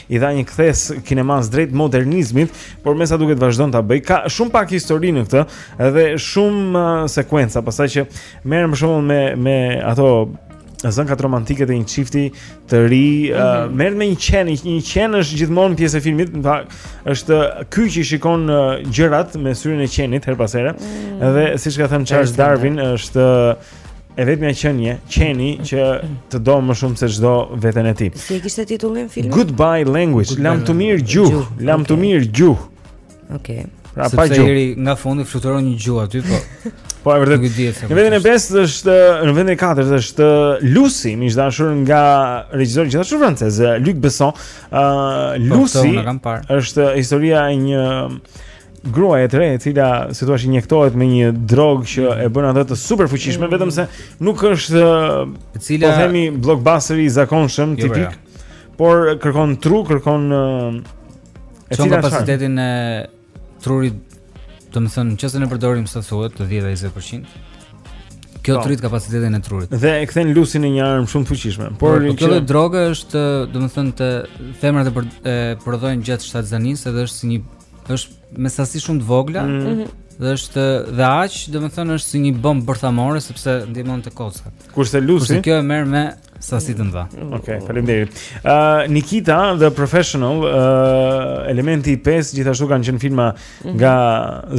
i dha një kthesë kinemas drejt modernizmit, por me sa duket vazhdon ta bëjë. Ka shumë pak histori në këtë, edhe shumë uh, sekuenca, pastaj që merren për shembull me me ato zënkat romantike të një çifti të ri, mm -hmm. uh, merret me një qen, një qen është gjithmonë pjesë e filmit, pra është ky që shikon uh, gjërat me syrin e qenit herë pas here. Mm -hmm. Dhe siç ka thënë Charles Darwin, është e vetmja qenie, qeni që të do më shumë se ç'do veten e tij. Si e kishte titullin filmi? Goodbye Language, Goodbye lamtumirë gjuhë, okay. lamtumirë gjuhë. Okej. Okay. Pra pa gjuhë. Sepse nga fundi fluturon një gjuhë aty, po. Po e vërtetë. Në vendin e 5 është në vendin e 4 është Lucy, miq të dashur nga regjisori gjithashtu francez, Luc Besson. Ëh, uh, Lucy po, është historia e një gruaje të re e cila si thua injektohet me një drogë që e bën atë të superfuqishme vetëm se nuk është e cila po themi blockbuster i zakonshëm jo, tipik jo. por kërkon tru kërkon e cila kapacitetin e trurit domethënë nëse ne përdorim sa thuhet të 10-20% Kjo po. ta rrit kapacitetin e trurit. Dhe e kthen Lucyn në një armë shumë të fuqishme. Por po, kjo që... droga është, domethënë, të femrat e prodhojnë gjatë shtatzënisë, edhe është si një është me sasi shumë të vogla. Mm -hmm. Dhe është dhe aq, domethënë është si një bombë bërthamore sepse ndihmon te kockat. Kurse Lucy, kurse kjo e merr me sasi të mëdha. Okej, okay, faleminderit. Ë uh, Nikita the Professional, ë uh, elementi i pestë gjithashtu kanë qenë filma mhm. nga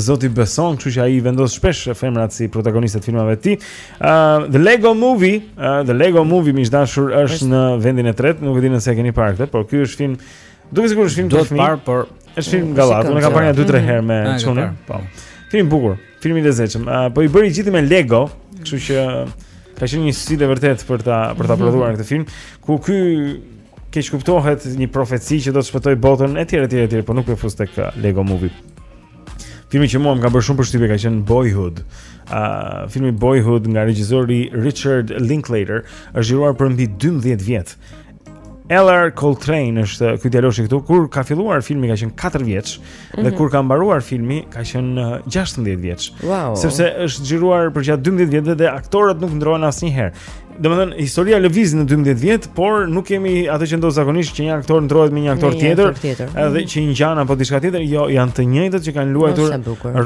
zoti Besson, kështu që ai vendos shpesh femrat si protagonistët e filmave të tij. Ë uh, The Lego Movie, uh, The Lego Movie miq të dashur është në vendin e tretë, nuk e di nëse e keni parë këtë, por ky është film Duket sikur është film për fëmijë. Do të parë, por është film gallat. Unë kam parë një 2-3 herë me ah, çunë. Po. Film i bukur, film i lezetshëm. Ah, po i bërë gjithë me Lego, kështu që ka qenë një sfidë e vërtetë për ta për ta mhm. prodhuar këtë film, ku ky keqkuptohet një profeci që do të shpëtojë botën etj etj etj, por nuk e fus tek ah, Lego Movie. Filmi që mua më ka bërë shumë përshtypje ka qenë Boyhood. Uh, filmi Boyhood nga regjisori Richard Linklater është xhiruar për mbi 12 vjet Ellar Coltrane është ky djaloshi këtu kur ka filluar filmi ka qenë 4 vjeç mm -hmm. dhe mhm. kur ka mbaruar filmi ka qenë 16 uh, vjeç. Wow. Sepse është xhiruar përgjatë 12 vjetëve dhe aktorët nuk ndrohen asnjëherë. Domethënë historia lëviz në 12 vjet, por nuk kemi atë që ndodh zakonisht që një aktor ndrohet me një aktor një tjetër, tjetër. edhe mm -hmm. që i ngjan apo diçka tjetër, jo janë të njëjtët që kanë luajtur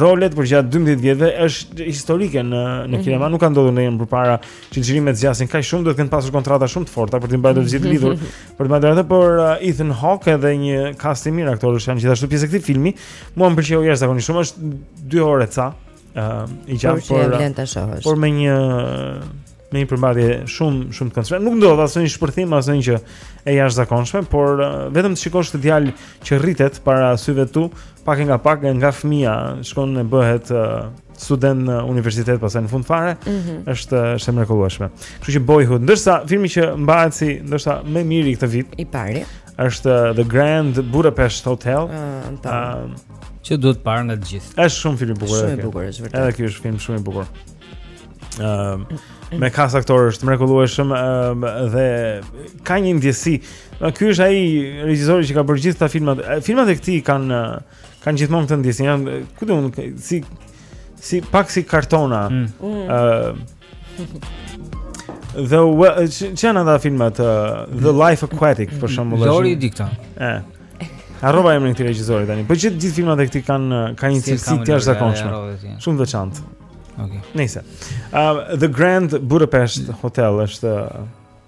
rolet përgjatë 12 vjetëve, është historike në në mhm. kinema, mm -hmm. nuk ka ndodhur ndonjëherë përpara Kur xhirimet zgjasin kaq shumë, duhet të kenë pasur kontrata shumë të forta për të mbajtur të gjithë lidhur. Për të mbajtur atë por uh, Ethan Hawke edhe një cast i mirë aktorësh janë gjithashtu pjesë e këtij filmi. Mua më pëlqeu jashtëzakonisht shumë, është 2 orë ca. Ëm uh, i gjatë por por, uh, por me një me një përmbajtje shumë shumë të këndshme. Nuk ndodh asnjë shpërthim asnjë gjë e jashtëzakonshme, por uh, vetëm të shikosh këtë djalë që rritet para syve tu, pak nga pak nga fëmia shkon e bëhet uh, student në universitet pastaj në fund fare, mm -hmm. është është e mrekullueshme. Kështu që Boyhood, ndërsa filmi që mbahet si ndoshta më i miri këtë vit, i pari, është uh, The Grand Budapest Hotel. Ëh, ah, uh, uh, që duhet parë nga të gjithë. Është shumë film i bukur. Shumë i bukur, është vërtet. Edhe ky është film shumë i bukur. Ëh, um, me cast aktorësh të mrekullueshëm um, dhe ka një ndjesi. Ky është ai regjisori që ka bërë gjithë këta filmat. Filmat e këtij kanë uh, kanë gjithmonë këtë ndjesi, janë ku di unë si si pak si kartona. Ëh. Mm. Mm. Uh, The ç'janë ata filmat uh, The Life Aquatic për shembull. Lori Dikta. Ëh. Harrova emrin e këtij regjisorit tani. Po gjithë gjithë filmat e këtij kanë kanë një cilësi të jashtëzakonshme. Shumë të veçantë. Okej. Okay. Nice. Uh, the Grand Budapest Hotel është uh,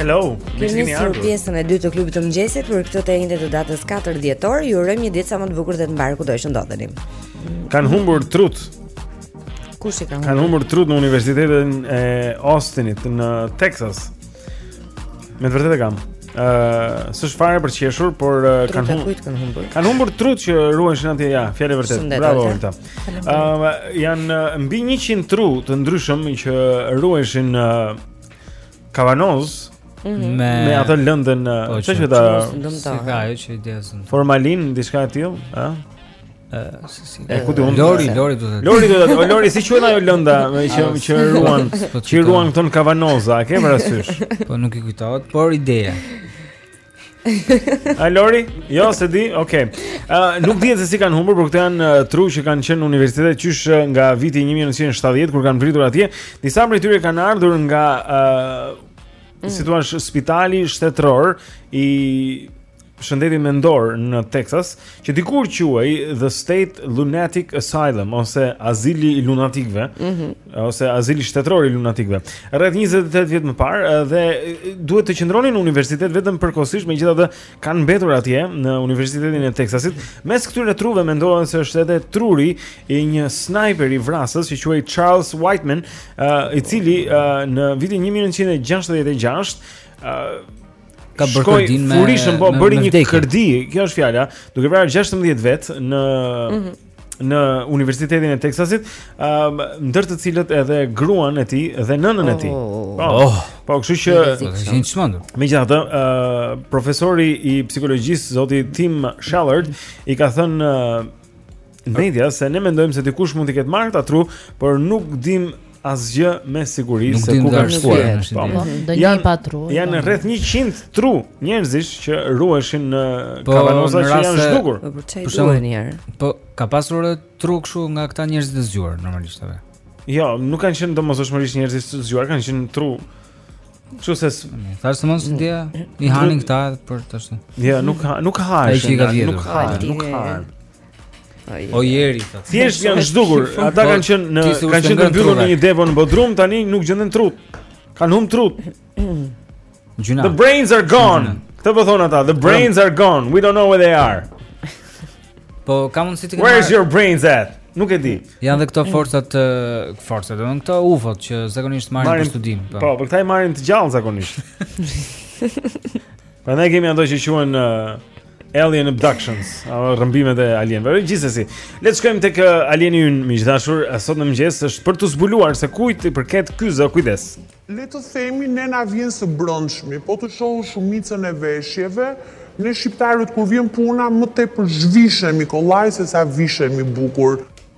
Hello. Kemi nisur pjesën e dytë të klubit të mëngjesit për këtë të enjte të datës 4 dhjetor. Ju urojmë një ditë sa më të bukur dhe të mbarë kudo që ndodheni. Kan humbur trut. Kush i ka humbur? Kan humbur trut në Universitetin e Austinit në Texas. Me të vërtetë e kam. Ëh, uh, s'është fare për qeshur, por uh, kan humbur. Kan humbur trut që ruheshin atje ja, fjalë vërtet. Bravo Olta. Ëm uh, janë uh, mbi 100 tru të ndryshëm që ruheshin në uh, kavanoz mm -hmm. me me atë lëndën uh, po, çfarë që ta si ka ajo që ideja zon. Formalin diçka e tillë, ë? Ëh, si si. E ku di unë? Lori, Lori do të. Lori do të, Lori si quhet ajo lënda me që ah, që ruan, po, që ruan këto në kavanoza, a ke parasysh? Po nuk i kujtohet, por ideja. A Lori? Jo, s'e di. Okej. Okay. Uh, nuk dihet se si kanë humbur, por këto janë uh, tru që kanë qenë në universitet qysh uh, nga viti 1970 kur kanë mbërritur atje. Disa prej tyre kanë ardhur nga uh, mm. si thua spitali shtetëror i shëndetit mendor në Texas, që dikur quhej The State Lunatic Asylum ose azili i lunatikëve. Mm -hmm. ose azili shtetëror i lunatikëve. Rreth 28 vjet më parë dhe duhet të qëndronin në universitet vetëm përkohësisht, megjithatë kanë mbetur atje në Universitetin e Teksasit. Mes këtyre truve mendohen se është edhe truri i një snajperi vrasës që quhej Charles Whitman, uh, i cili uh, në vitin 1966 uh, ka bërë kërdinë më fal, bëri një kërdi, kjo është fjala, duke vrarë 16 vet në mm -hmm në Universitetin e Teksasit, um, ndër të cilët edhe gruan e tij dhe nënën e tij. Oh, oh, oh. oh. oh. Po, kështu që është i çmendur. Megjithatë, ë uh, profesori i psikologjisë zoti Tim Schallert i ka thënë uh, media se ne mendojmë se dikush mund t'i ketë marrë këta tru, por nuk dim Asgjë me siguri se ku ka shkuar. Po, po. Janë pa tru. Janë rreth 100 tru njerëzish që ruheshin në po, kavanoza që janë zhdukur. Po, për çfarë një herë? Po, ka pasur edhe tru kështu nga këta njerëz të zgjuar normalisht edhe. Jo, nuk kanë qenë domosdoshmërisht njerëz të zgjuar, kanë qenë tru. Kështu se thashë se mos ndoshta i hanin këta për ashtu. Jo, nuk nuk hahen. Nuk hahen. Nuk hahen. O njeri, thotë. Thjesht janë zhdukur. Ata po, kanë qenë në kanë qenë të mbyllur në një depo në bodrum, tani nuk gjenden trut. Kan humb trut. Gjynah. The brains are gone. Këtë po thon ata, the brains are gone. We don't know where they are. Po ka mundësi të ketë. Where's your brains at? Nuk e di. Janë dhe këto forcat, forcat, do të thoja këto UFO-t që zakonisht marrin për studim, po. Po, por këta i marrin të gjallë zakonisht. Prandaj kemi ato që quhen Alien Abductions, apo rrëmbimet e alienëve. Por gjithsesi, le të shkojmë tek uh, alieni ynë miq të dashur uh, sot në mëngjes është për t'u zbuluar se kujt i përket ky zë, kujdes. Le të themi ne na vjen së brendshmi, po të shohësh shumicën e veshjeve, ne shqiptarët kur vjen puna më tepër zhvishemi kollaj se sa vishemi bukur.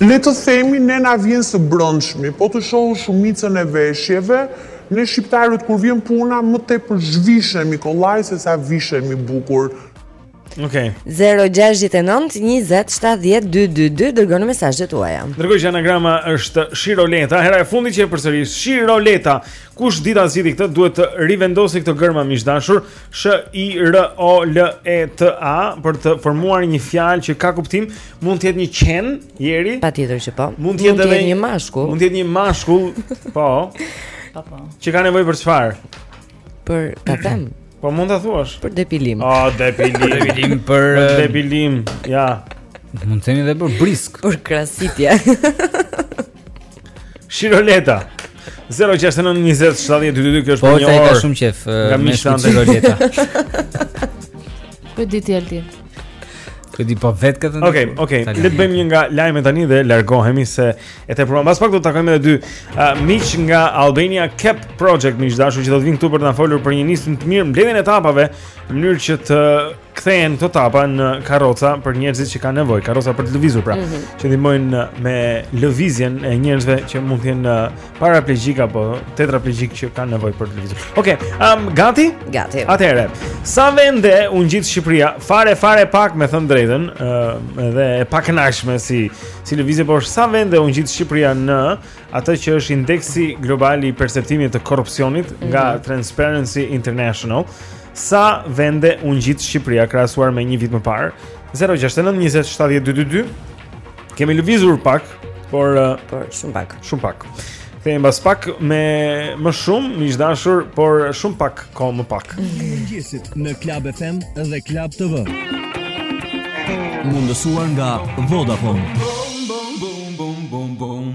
Le të themi ne na vjen së brendshmi, po të shohësh shumicën e veshjeve, ne shqiptarët kur vjen puna më tepër zhvishemi kollaj se sa vishemi bukur. Okej. Okay. 0692070222 dërgoni mesazhet tuaja. Dëgjo që anagrama është Shiroleta, hera e fundit që e përsëris Shiroleta. Kush di ta zgjidhë këtë duhet të rivendosë këto gërma miq të dashur, Sh I R O L E T A për të formuar një fjalë që ka kuptim, mund të jetë një qen, ieri. Patjetër që po. Mund të jetë edhe një mashkull. Mund të jetë një mashkull, po. Po po. Që ka nevojë për çfarë? Po ta them. Po mund ta thuash. Për depilim. Ah, depilim. Për depilim për për depilim. Ja. Mund të themi edhe për brisk. Për krasitje. Shiroleta. 069 20 70 222 kjo është po, një orë. Po ai ka shumë qejf me Shiroleta. Ku di ti Altin? Ku di po vet këtë? Okej, okej. Le të bëjmë një nga lajmet tani dhe largohemi se e tepruam. Mbas pak do të takojmë edhe dy uh, miq nga Albania Cap Project, miq të dashur që do të vinë këtu për të na folur për një nismë të mirë mbledhjen e tapave në mënyrë që të kthehen këto tapa në karroca për njerëzit që kanë nevojë, karroca për të lëvizur pra, mm -hmm. që ndihmojnë uh, me lëvizjen e njerëzve që mund të jenë uh, paraplegjik apo tetraplegjik që kanë nevojë për të lëvizur. Okej, okay, um gati? Gati. Atëherë, sa vende u ngjit Shqipëria? Fare fare pak me thënë drejtën, uh, edhe e pakënaqshme si si lëvizje, por sa vende u ngjit Shqipëria në atë që është indeksi global i perceptimit të korrupsionit mm -hmm. nga mhm. Transparency International? Sa vende u ngjit Shqipëria krahasuar me një vit më parë? 069 20 70 222. Kemi lëvizur pak, por uh, por shumë pak. Shumë pak. Kthehemi pas pak me më shumë miq të dashur, por shumë pak kohë më pak. Mëngjesit në Club FM dhe Club TV. Mundësuar nga Vodafone. Bom bom bom bom bom bom.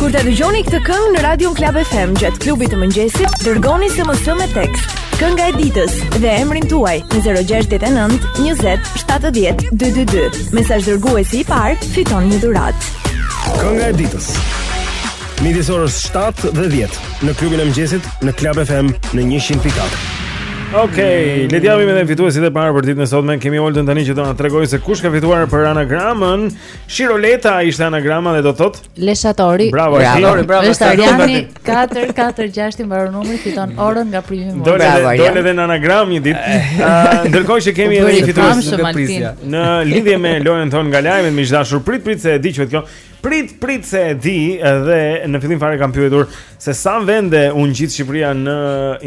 Kur ta dëgjoni këtë këngë në Radio Club FM gjatë klubit të mëngjesit, dërgoni SMS me tekst. Kënga e ditës dhe emrin tuaj në 069 20 70 222. Mesazh dërguesi i parë, fiton një dhuratë. Kënga e ditës. Midis orës 7 dhe 10 në klubin e mëngjesit në Club FM në 100.4. Okej, okay, le të japim edhe fituesit e parë për ditën e sotme. Kemi Olden tani që do na tregojë se kush ka fituar për anagramën. Shiroleta ishte anagrama dhe do të thotë Leshatori. Bravo, Leshatori, bravo. Është Ariani 446 i mbaron numri fiton orën nga primi Mor. Dole dhe, dole dhe në anagram një ditë. Uh, ndërkohë që kemi edhe një fitues në Në lidhje me lojën tonë nga lajmet, miq të dashur prit prit se e di që kjo Prit, prit se e di dhe në fillim fare kam pyetur se sa vende u ngjit Shqipëria në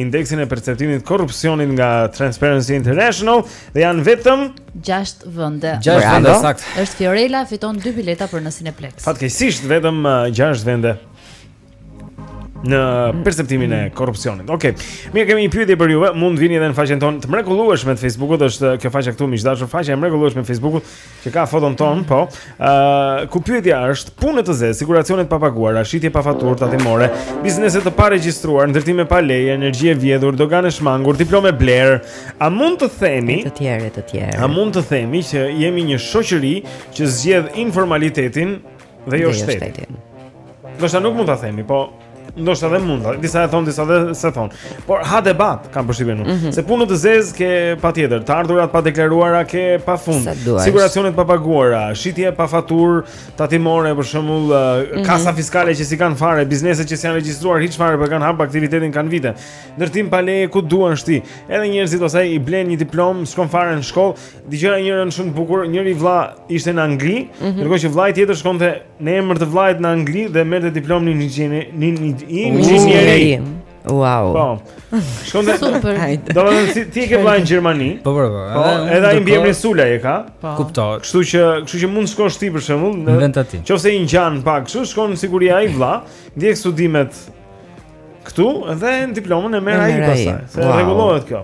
indeksin e perceptimit të korrupsionit nga Transparency International dhe janë vetëm 6 vende. 6 vende saktë. Është Fiorella fiton 2 bileta për në Cineplexx. Fatke, fatkeqësisht vetëm 6 uh, vende. në perceptimin e korrupsionit. Okej. Okay. Mirë kemi një pyetje për juve. Mund vini edhe në faqen tonë të mrekullueshme të Facebookut, është kjo faqja këtu miq të dashur, faqja e mrekullueshme e Facebookut që ka foton tonë, po. Ë, uh, ku pyetja është, punë në të zezë, siguracione të papaguara, shitje pa faturë tatimore, biznese të paregjistruar, ndërtime pa leje, energji e vjedhur, doganë e shmangur, diplomë e blerë. A mund të themi e tjerë e tjerë? A mund të themi që jemi një shoqëri që zgjedh informalitetin dhe jo shteti. Do të nuk mund ta themi, po ndoshta edhe mund. Disa e thonë, disa edhe s'e thonë. Por ha debat, kam përshtypjen unë. Mm -hmm. Se punë të zezë ke patjetër, të ardhura të padeklaruara ke pa fund. Siguracione të papaguara, shitje pa faturë tatimore për shembull, mm -hmm. kasa fiskale që s'i kanë fare, biznese që s'janë regjistruar hiç fare, por kanë hap aktivitetin kanë vite. Ndërtim pa leje ku duan, shti. Edhe njerëzit ose i blen një diplomë, s'shkon fare në shkollë, Dëgjova njërin shumë të bukur, njëri vlla ishte në Angli, mm -hmm. ndërkohë që vëllai tjetër shkonte në emër të vllait në Angli dhe merrte diplomën në inxhinieri, në inxhinieri. Wow. Po. Shkonte super. Domethënë si ti ke vllain në Gjermani? Po, po, po. po edhe ai mbiemri Sula e ka. Po. Kuptoj. Kështu që, kështu që mund të shkosh ti për shembull në vend të tij. Qoftë se i ngjan pak, kështu shkon sigurisht ai vlla, ndjek studimet këtu dhe diplomën e merr ai pastaj. Se rregullohet kjo.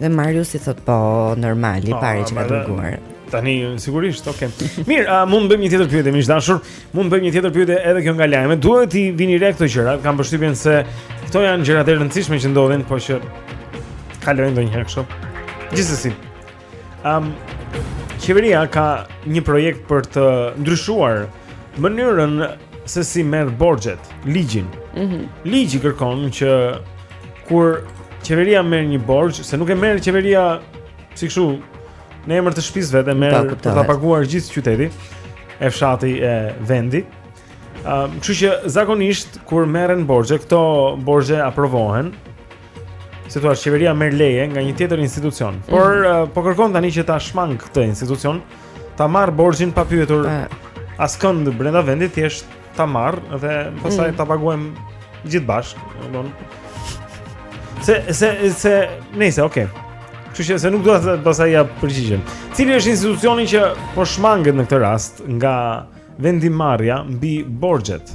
Dhe Marius i thotë po normal i po, i pari që ka dërguar. Tani sigurisht, ok. Mirë, a mund të bëjmë një tjetër pyetje, miq të dashur? Mund të bëjmë një tjetër pyetje edhe kjo nga lajmet. Duhet t'i vini re këto gjëra. Kam përshtypjen se këto janë gjëra të rëndësishme që ndodhin, por që kalojnë ndonjëherë kështu. Gjithsesi. Ëm um, qeveria ka një projekt për të ndryshuar mënyrën se si merr borxhet, ligjin. Mhm. Mm Ligji kërkon që kur qeveria merr një borxh, se nuk e merr qeveria si kështu në emër të shtëpisë së vet, merr për ta paguar gjithë qyteti, e fshati e vendi. Ëm, uh, kështu që zakonisht kur merren borxhe, këto borxhe aprovohen. Si thua, qeveria merr leje nga një tjetër institucion, mm -hmm. por uh, po kërkon tani që ta shmangë këtë institucion. Mm ta marrë borxhin pa pyetur askënd brenda vendit, thjesht ta marrë dhe pastaj mm. ta paguajmë gjithë bashkë, domethënë. Se se se nëse, okay. Kështu që se nuk dua pastaj ja përgjigjen. Cili është institucioni që po shmanget në këtë rast nga vendimmarrja mbi borxhet?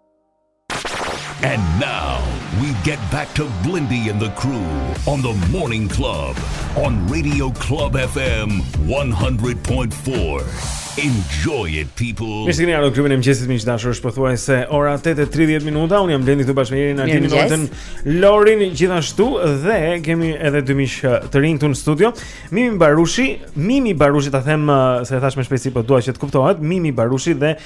And now we get back to Blendi and the crew on the Morning Club on Radio Club FM 100.4. Enjoy it people. Mirë se keni ardhur në klubin e mëngjesit miq të dashur, është pothuajse ora 8:30 minuta. Unë jam Blendi këtu bashkë me Irin, Artin, Notën, Lorin gjithashtu dhe kemi edhe dy miq të rinj këtu në studio. Mimi Barushi, Mimi Barushi ta them uh, se e thashë me shpejtësi po dua që të kuptohet, Mimi Barushi dhe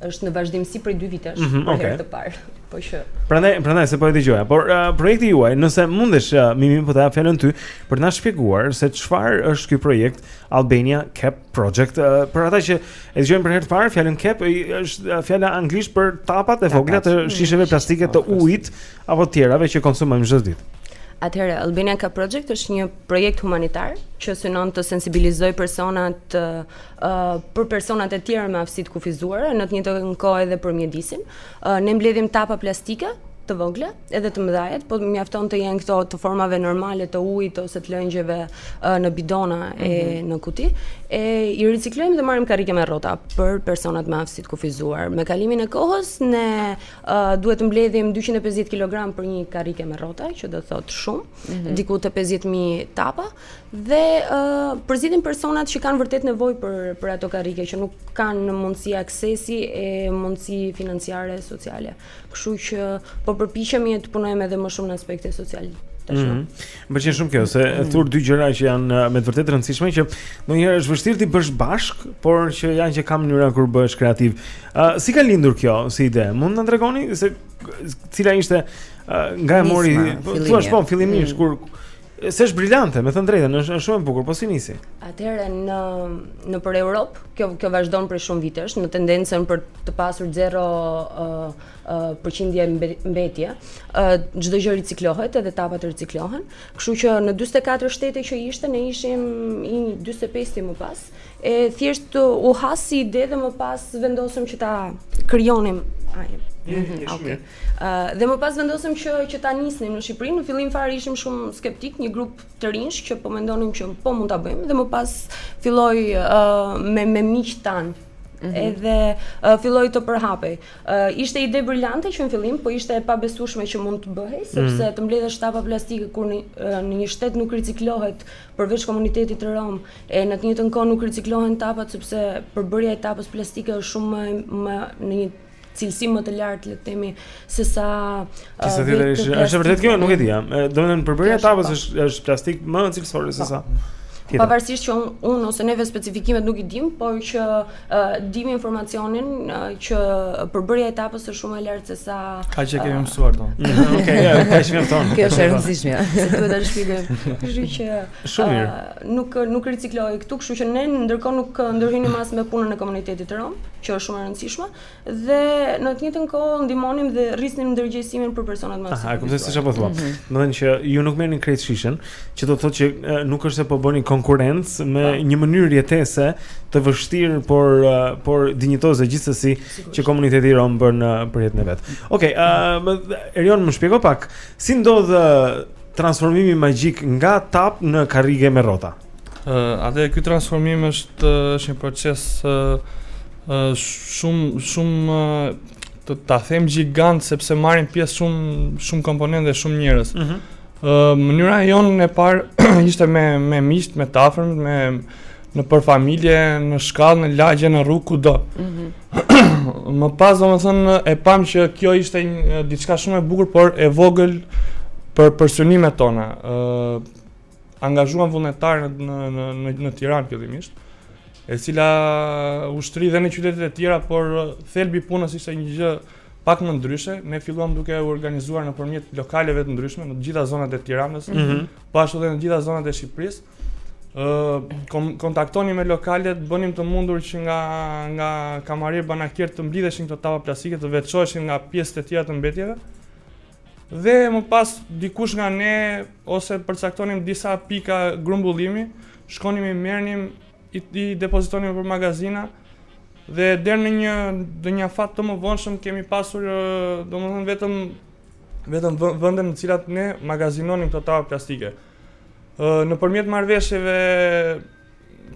është në vazhdimësi prej 2 vitesh mm -hmm, për okay. herë të parë. Po që. Prandaj, prandaj se po e dëgjoja. Por uh, projekti juaj, nëse mundesh uh, Mimi po ta jap fjalën ty për të na shpjeguar se çfarë është ky projekt Albania Cap Project. Uh, për ata që e dëgjojnë për herë të parë fjalën, cap është uh, fjala anglisht për tapat e vogla të mm. shisheve plastike të ujit apo të tjerave që konsumojmë çdo ditë. Atëherë Albania Cap Project është një projekt humanitar që synon të sensibilizojë personat uh, për personat e tjerë me aftësi të kufizuara, në të njëjtën kohë edhe për mjedisin. Ne mbledhim tapa plastike të vogla, edhe të mëdhajet, po mjafton të jenë këto të formave normale të ujit ose të lëngjeve në bidona mm -hmm. e mhm. në kuti, e i riciklojmë dhe marrim karrige me rrota për personat me aftësi të kufizuar. Me kalimin e kohës ne uh, duhet të mbledhim 250 kg për një karrige me rrota, që do thotë shumë, mm -hmm. diku te 50000 tapa. Dhe uh, përzgjedhim personat që kanë vërtet nevojë për për ato karrige që nuk kanë mundësi aksesi e mundësi financiare e sociale. Kështu që po përpiqemi të punojmë edhe më shumë në aspektin social. Mm -hmm. Më pëlqen shumë kjo se mm -hmm. dy gjëra që janë uh, me të vërtetë të rëndësishme që ndonjëherë është vështirë t'i bësh bashkë, por që janë që ka mënyra kur bëhesh kreativ. Uh, si ka lindur kjo si ide? Mund të na tregoni se cila ishte uh, nga e mori, thua po, fillimisht mm -hmm. kur Se është brilante, me thënë të drejtën, është është shumë e bukur, po si nisi? Atëherë në nëpër Europë, kjo kjo vazhdon prej shumë vitesh në tendencën për të pasur zero ë uh, uh, përqindje mbetje. ë uh, Çdo gjë riciklohet edhe tapat riciklohen. Kështu që në 24 shtete që ishte ne ishim i 25-ti më pas, e thjesht u has si ide dhe më pas vendosëm që ta krijonim. Ai. Mm -hmm, okay. Dhe më pas vendosëm që që ta nisnim në Shqipëri. Në fillim fare ishim shumë skeptikë, një grup të rinjsh që po mendonim që po mund ta bëjmë dhe më pas filloi uh, me me miqtë tanë. Mm -hmm. Edhe uh, filloi të përhapej. Uh, ishte ide brilante që në fillim, po ishte e pabesueshme që mund të bëhej, mhm. sepse mm -hmm. të mbledhësh tapa plastike kur në, uh, në një shtet nuk riciklohet përveç komunitetit rom, e në të njëjtën kohë nuk riciklohen tapat sepse përbërja e tapës plastike është shumë më, më në një cilësi më të lartë le të themi se sa pjesa tjetër është është vërtet kjo nuk e dija. Domethënë përbërja tapës po. është është plastikë më cilësore se po. sa. Tjetër. Pavarësisht që unë un, ose neve specifikimet nuk i dimë, por që uh, dimë informacionin uh, që përbërja e tapës është shumë e lartë se sa Kaq kemi mësuar tonë. Okej, kaq kemi tonë. Kjo është e rëndësishme. Se duhet ta shpjegoj. Kështu që Shumë mirë. Uh, nuk nuk riciklohej këtu, kështu që ne ndërkohë nuk ndërhynim as me punën e komunitetit rom, që është shumë e rëndësishme, dhe në të njëjtën kohë ndihmonim dhe rrisnim ndërgjegjësimin për personat me aftësi. Ah, kuptoj se çfarë po thua. Mhm. Domethënë që ju nuk merrni krejt shishën, që do të thotë që nuk është se po bëni konkurrencë me pa. Po. një mënyrë jetese të vështirë, por por dinjitoze gjithsesi që komuniteti rom bën për jetën e vet. Okej, okay, uh, Erion më shpjego pak si ndodh Transformimi magjik nga tapa në karrige me rrota. Uh, atëherë ky transformim është është një proces uh, shumë shumë uh, të ta them gjigant sepse marrin pjesë shumë shumë komponentë dhe shumë njerëz. Ëh. Mm -hmm. uh, mënyra jonë e parë ishte me me miqtë, me të afërm, me nëpër familje, në shkallë, në lagje, në rrugë kudo. Ëh. Mm -hmm. më pas domethënë e pamë që kjo ishte një diçka shumë e bukur, por e vogël për për synimet tona. Ë uh, angazhuam vullnetarë në në në në Tiranë fillimisht, e cila u shtri dhe në qytetet e tjera, por thelbi i punës ishte një gjë pak më ndryshe, ne filluam duke u organizuar nëpërmjet lokaleve të ndryshme në të gjitha zonat e Tiranës, mm -hmm. po ashtu edhe në të gjitha zonat e Shqipërisë. kontaktonim me lokalet, bënim të mundur që nga nga kamarierë banakierë të mblidheshin këto tapa plastike të veçoheshin nga pjesët e tjera të mbetjeve. Dhe më pas dikush nga ne ose përcaktonim disa pika grumbullimi, shkonim i merrnim i, i depozitonim nëpër magazina dhe deri në një në një afat të mëvonshëm kemi pasur domethënë vetëm vetëm vende në të cilat ne magazinonim këto tapa plastike. Nëpërmjet marrëveshjeve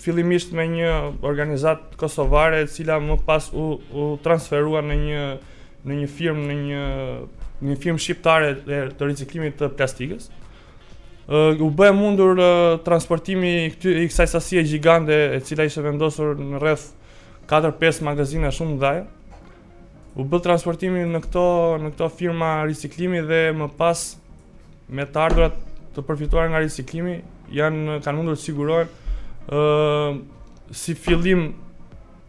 fillimisht me një organizatë kosovare e cila më pas u, u transferua në një në një firmë në një një firmë shqiptare të riciklimit të plastikës. Ë u bë e mundur transportimi i këty i kësaj sasie gjigante e cila ishte vendosur në rreth 4-5 magazina shumë të mëdha. U bë transportimi në këto në këto firma riciklimi dhe më pas Me të ardhura të përfituara nga riciklimi, janë kanë mundur të sigurohen si fillim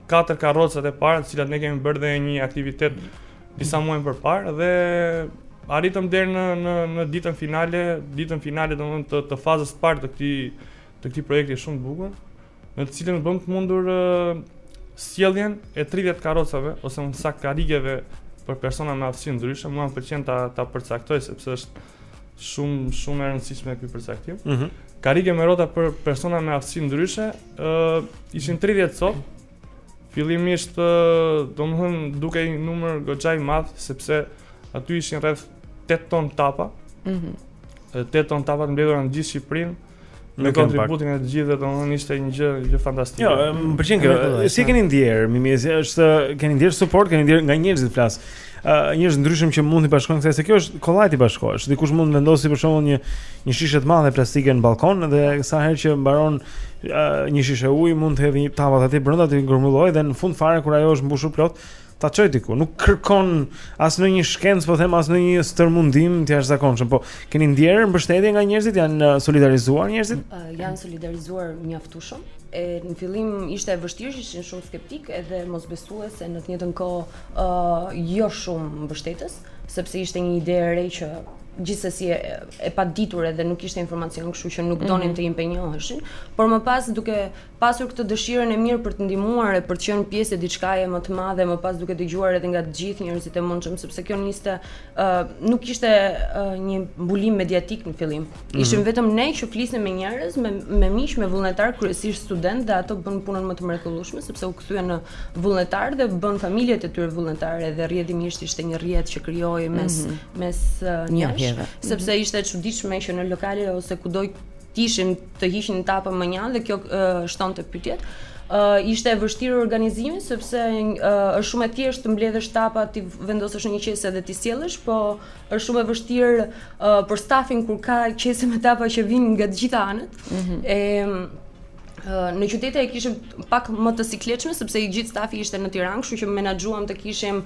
katër karrocat e para, të cilat ne kemi bërë dhe një aktivitet disa muaj më parë dhe arritëm deri në në në ditën finale, ditën finale domethënë të të fazës së parë të këtij të këtij projekti shumë të bukur. në të cilën bëmë të mundur sjelljen e 30 karrocave ose më saktë karrigeve për persona me aftësi ndryshe, mua më pëlqen ta ta përcaktoj sepse është shumë shumë e rëndësishme ky përcaktim. Ëh. Mm -hmm. Karrige me rrota për persona me aftësi ndryshe, ë uh, ishin 30 copë. Fillimisht, uh, domethënë, dukej një numër goxha i madh sepse aty ishin rreth 8 ton tapa. Ëh. Mm -hmm. 8 ton tapa të mbledhura në gjithë Shqipërinë. Me kontributin e të gjithëve, domethënë ishte një gjë gjë fantastike. Jo, më pëlqen kjo. Si e keni ndier, Mimezi, është keni ndier suport, keni ndier nga njerëzit flas. Uh, njerëz të ndryshëm që mund të bashkohen kësaj se kjo është kollaj të bashkohesh. Dikush mund të vendosë për shembull një një shishe të madhe plastike në balkon dhe sa herë që mbaron uh, një shishe uji mund të hedhë një tapat aty brenda të grumbullojë dhe në fund fare kur ajo është mbushur plot, ta çoj diku. Nuk kërkon as në një shkencë, po them as në një stërmundim të jashtëzakonshëm. Po keni ndjerë mbështetje nga njerëzit, janë uh, solidarizuar njerëzit? Uh, janë solidarizuar mjaftueshëm. E në fillim ishte e vështirë, ishin shumë skeptikë edhe mosbesues e në të njëjtën kohë uh, jo shumë mbështetës, sepse ishte një ide e re që gjithsesi e, e paditur edhe nuk kishte informacion, kështu që nuk donin mm -hmm. të impenjoheshin, por më pas duke Pasur këtë dëshirën e mirë për të ndihmuar e për të qenë pjesë e diçkaje më të madhe, më pas duke dëgjuar edhe nga të gjithë njerëzit e mundshëm, sepse kjo nismë uh, nuk kishte uh, një mbulim mediatik në fillim. Mhm. Ishim mm -hmm. vetëm ne që flisnim me njerëz, me me miq, me vullnetarë, kryesisht studentë dhe ato bënë punën më të mrekullueshme sepse u kthyen në vullnetarë dhe bënë familjet e tyre vullnetare dhe rrjedhimisht ishte një rrjet që u krijua mes mm -hmm. mes uh, njerëzve, mhm. sepse ishte e çuditshme që në lokale ose kudo Të ishim të hiqnim tapa mënjanë dhe kjo shtonte pyetjet. Ishte e vështirë organizimi, sepse është shumë e thjeshtë të mbledhësh tapa, t'i vendosësh në një qese dhe t'i sjellësh, po është shumë e vështirë për stafin kur ka qese me tapa që vijnë nga të gjitha anët. Mhm. Në qytete e kishim pak më të sikletshme, sepse i gjithë stafi ishte në Tiranë, kështu që menaxhuam të kishim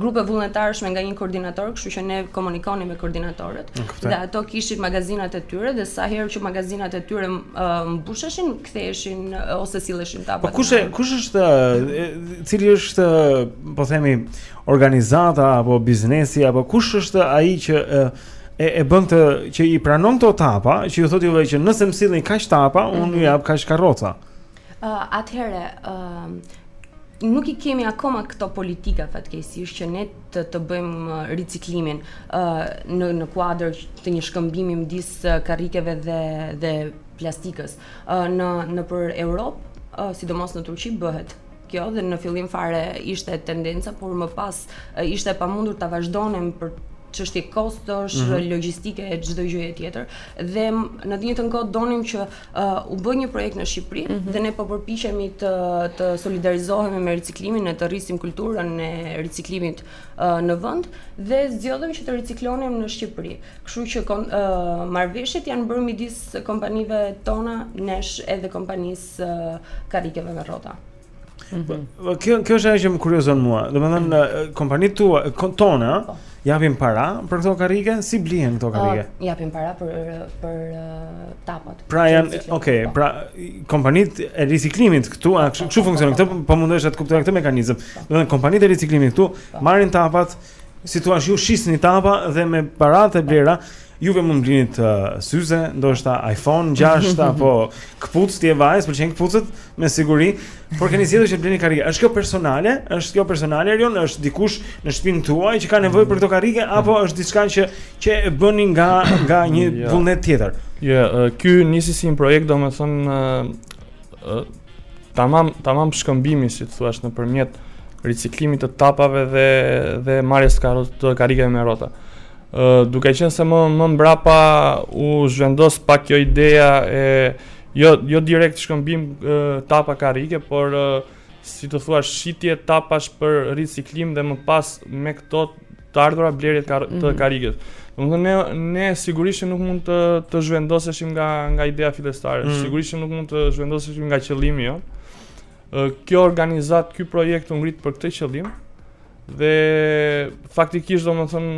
grupe vullnetarësh me nga një koordinator, kështu që ne komunikonim me koordinatorët dhe ato kishin magazinat e tyre dhe sa herë që magazinat e tyre mbusheshin, ktheheshin ose silleshin tapat. Po kush është kush është cili është po themi organizata apo biznesi apo kush është ai që e e bën të që i pranon këto tapa, që ju thotë juve që nëse më sillni kaq tapa, unë ju mhm. jap kaq karroca. Uh, atëhere, uh, nuk i kemi akoma këto politika fatkeqësisht që ne të të bëjmë uh, riciklimin uh, në në kuadër të një shkëmbimi midis uh, karrikeve dhe dhe plastikës. Uh, në nëpër Europë, uh, sidomos në Turqi bëhet kjo dhe në fillim fare ishte tendenca, por më pas uh, ishte e pamundur ta vazhdonim për çështje kostosh, mm -hmm. logjistike e çdo gjëje tjetër dhe në të njëjtën kohë donim që uh, u bë një projekt në Shqipëri mm -hmm. dhe ne po përpiqemi të të solidarizohemi me riciklimin e të rrisim kulturën e riciklimit uh, në vend dhe zgjodhëm që të riciklonim në Shqipëri. Kështu që kon, uh, marrëveshjet janë bërë midis kompanive tona, nesh edhe kompanisë së karrikeve me rrota. Po, po, kjo kjo është ajo që më kuriozon mua. Domethënë mm. kompanitë tua, tona, po. japin para për këto karrige, si blihen këto karrige? Uh, japin para për për uh, tapat. Pra janë, okay, po. pra kompanitë e riciklimit këtu, a kështu kështu funksionon këtu, po, po mundohem të kuptoj këtë mekanizëm. Domethënë kompanitë e riciklimit këtu marrin tapat, si i thonë ju shisni tapa dhe me paratë e blera Juve mund blinit, uh, syze, ndoshta iPhone 6 apo këpucë, ti je vajzë, pëlqen këpucët me siguri, por keni zgjedhur që blini karrige. Është kjo personale? Është kjo personale Erion? Është dikush në shtëpinë tuaj që ka nevojë për këto karrige apo është diçka që që e bëni nga nga një vullnet tjetër? Jo, yeah, uh, ky nisi si një projekt, domethënë uh, Tamam, tamam shkëmbimi, si të thuash, nëpërmjet riciklimit të tapave dhe, dhe marrjes të, karro, të karrigeve me rota. Uh, duke qenë se më, më mbrapa u zhvendos pak kjo ideja e jo, jo direkt shkëmbim uh, tapa karrige, por uh, si të thuash shitje tapash për riciklim dhe më pas me këto të ardhura blerje të, kar mm -hmm. të mhm. karrigës. Domethënë ne ne sigurisht që nuk mund të të zhvendoseshim nga nga ideja fillestare. Mm -hmm. Sigurisht që nuk mund të zhvendoseshim nga qëllimi jonë. Kjo organizatë, ky projekt u ngrit për këtë qëllim. Dhe faktikisht domethënë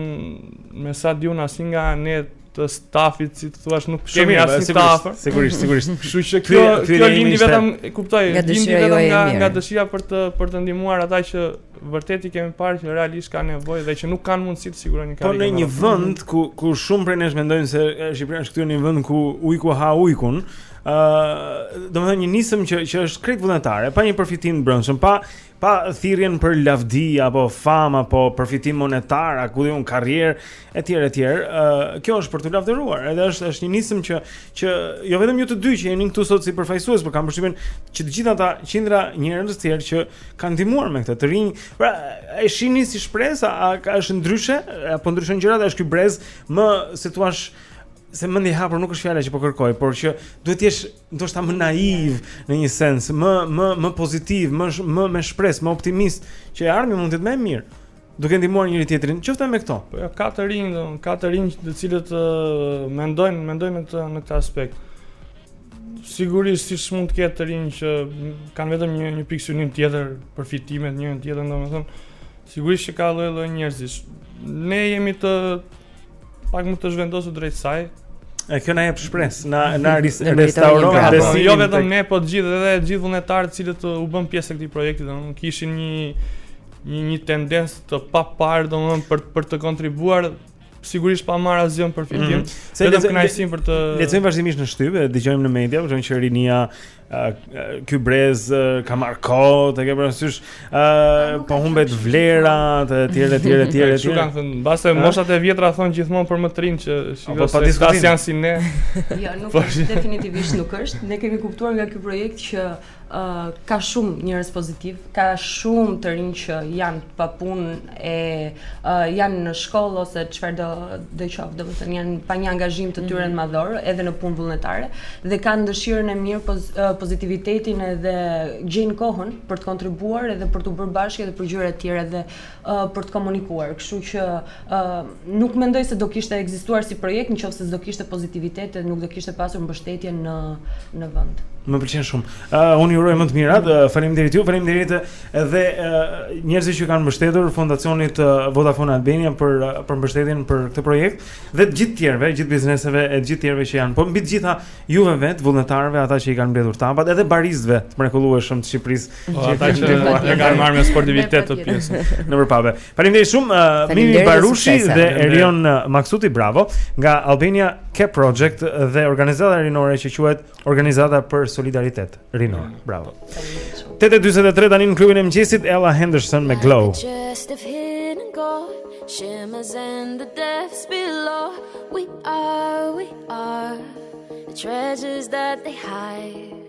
me sa di unë asnjë nga ne të stafit, si të thuash, nuk kemi asnjë staf. Sigurisht, sigurisht. Kështu që kjo kjo lindi vetëm, e kuptoj, lindi vetëm nga nga dëshira për të për të ndihmuar ata që vërtet i kemi parë që realisht kanë nevojë dhe që nuk kanë mundësi të sigurojnë një karrige. Po në një vend ku ku shumë prej nesh mendojnë se Shqipëria është këtu në një vend ku ujku ha ujkun, ë, uh, domethënë një nismë që që është krejt vullnetare, pa një përfitim të brendshëm, pa Pa thirrjen për lavdi apo famë apo përfitim monetar, a ku di unë karrierë etj etj, ë kjo është për të lavdëruar. Edhe është është një nismë që që jo vetëm ju të dy që jeni këtu sot si përfaqësues, por kam përshtypjen që të gjithë ata qindra njerëz të tjerë që kanë ndihmuar me këtë të rinj. Pra, e shihni si shpresë, a është ndryshe apo ndryshon gjërat, është ky brez më si të thuash mendjehapur nuk është fjala që po kërkoj, por që duhet të jesh ndoshta më naiv në një sens, më më më pozitiv, më më me shpresë, më optimist që e ardhmja mund të jetë më e mirë. Duke ndihmuar njëri-tjetrin, qoftë me këto. Po ja ka të rinj, do, ka të rinj të cilët uh, mendojnë, mendojnë në këtë në këtë aspekt. Sigurisht siç mund të ketë të rinj që kanë vetëm një një pikësynim tjetër, përfitimet e tjera e tjera domethënë. Sigurisht që ka lloj-lloj njerëzish. Ne jemi të Pak më të zhvendosur drejt kësaj. E kjo na jep shpresë, na na restauron besimin. Jo vetëm ne, po të gjithë edhe të gjithë vullnetarët të cilët u bënë pjesë e këtij projekti, domethënë kishin një një një tendencë të paparë domethënë për për të kontribuar sigurisht pa marrë asgjë në përfitim. Mm -hmm. Se vetëm kënaqësinë për të Lexojmë vazhdimisht në shtyp, e dëgjojmë në media, po që rinia ky brez ka marrë kot, e ke parasysh, ë po humbet vlerat e tjera e tjera e tjera. Ju kanë thënë, mbase moshat e vjetra thonë gjithmonë për më të rinjtë që shikoj po, se ata s'janë si ne. Jo, nuk po, është definitivisht nuk është. Ne kemi kuptuar nga ky projekt që ë ka shumë njerëz pozitivë, ka shumë të rinj që janë të papunë, e janë në shkollë ose çfarëdo qoftë, domethënë janë pa një angazhim të tyre mm -hmm. madhor edhe në punë vullnetare dhe kanë dëshirën e mirë poz, pozitivitetin edhe gjejnë kohën për të kontribuar edhe për t'u bërë bashkë edhe për gjëra të tjera dhe uh, për të komunikuar. Kështu që uh, Nuk mendoj se do kishte ekzistuar si projekt në qoftë se s'do kishte pozitivitet dhe nuk do kishte pasur mbështetje në në vend. Më pëlqen shumë. Uh, unë ju uroj më të mirat. Uh, faleminderit ju, faleminderit edhe uh, njerëzve që kanë mbështetur fondacionit uh, Vodafone Albania për uh, për mbështetjen për këtë projekt dhe të gjithë tjerëve, gjithë bizneseve e të gjithë tjerëve që janë. Po mbi të gjitha juve vetë, vullnetarëve, ata që i kanë mbledhur tapat, edhe baristëve të mrekullueshëm të Shqipërisë Po ata që e kanë marrë me sportivitet të pjesën. Në përpave. Faleminderit shumë uh, Mimi Barushi dhe Erion uh, Maksuti, bravo, nga Albania Cap Project dhe organizata rinore që quhet Organizata për Solidaritet Rinor. Bravo. 8:43 tani në klubin e mëngjesit Ella Henderson me Glow. Just of hidden shimmers in the depths below. We are, we are the treasures that they hide.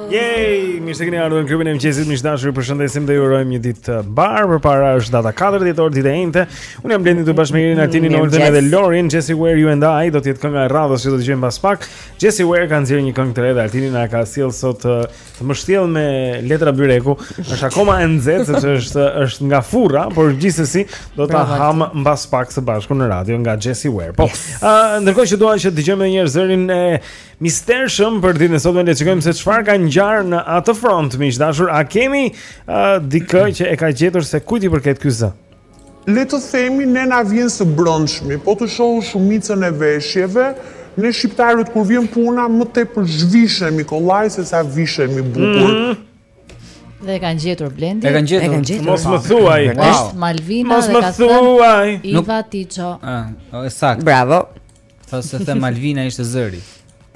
Yay! Mirë se keni ardhur në klubin e mëngjesit. Miq të dashur, ju përshëndesim dhe ju urojmë një ditë të mbarë. Përpara është data 4 dhjetor, ditë e enjte. Unë jam Blendi këtu bashkë me Irin, Artinin, Oltën dhe Lorin. Jesse Ware You and I do të jetë kënga e radhës që do të dëgjojmë pas pak. Jesse Ware ka nxjerrë një këngë të re dhe Artini na e ka sjellë sot të mbështjellë me letra byreku. Është akoma e nxehtë sepse është është nga furra, por gjithsesi do ta hamë mbas pak së bashku në radio nga Jesse Ware. Po. Ëh, ndërkohë që dua që të dëgjojmë një herë zërin e Mistershëm për ditën e sotme le të shikojmë se çfarë ka ngjarë në atë front miq të dashur a kemi uh, dikë që e ka gjetur se kujt i përket ky zë Le të themi ne na vjen së brendshmi, po të shohësh shumicën e veshjeve, ne shqiptarët kur vjen puna më tepër zhvishemi kollaj sesa vishemi bukur. Mm -hmm. E kanë gjetur Blendi. E kanë gjetur. E kanë gjetur. Mos më thuaj. Është Malvina dhe ka thënë Iva Tiço. Ëh, ah, është e saktë. Bravo. Tha se the Malvina ishte zëri.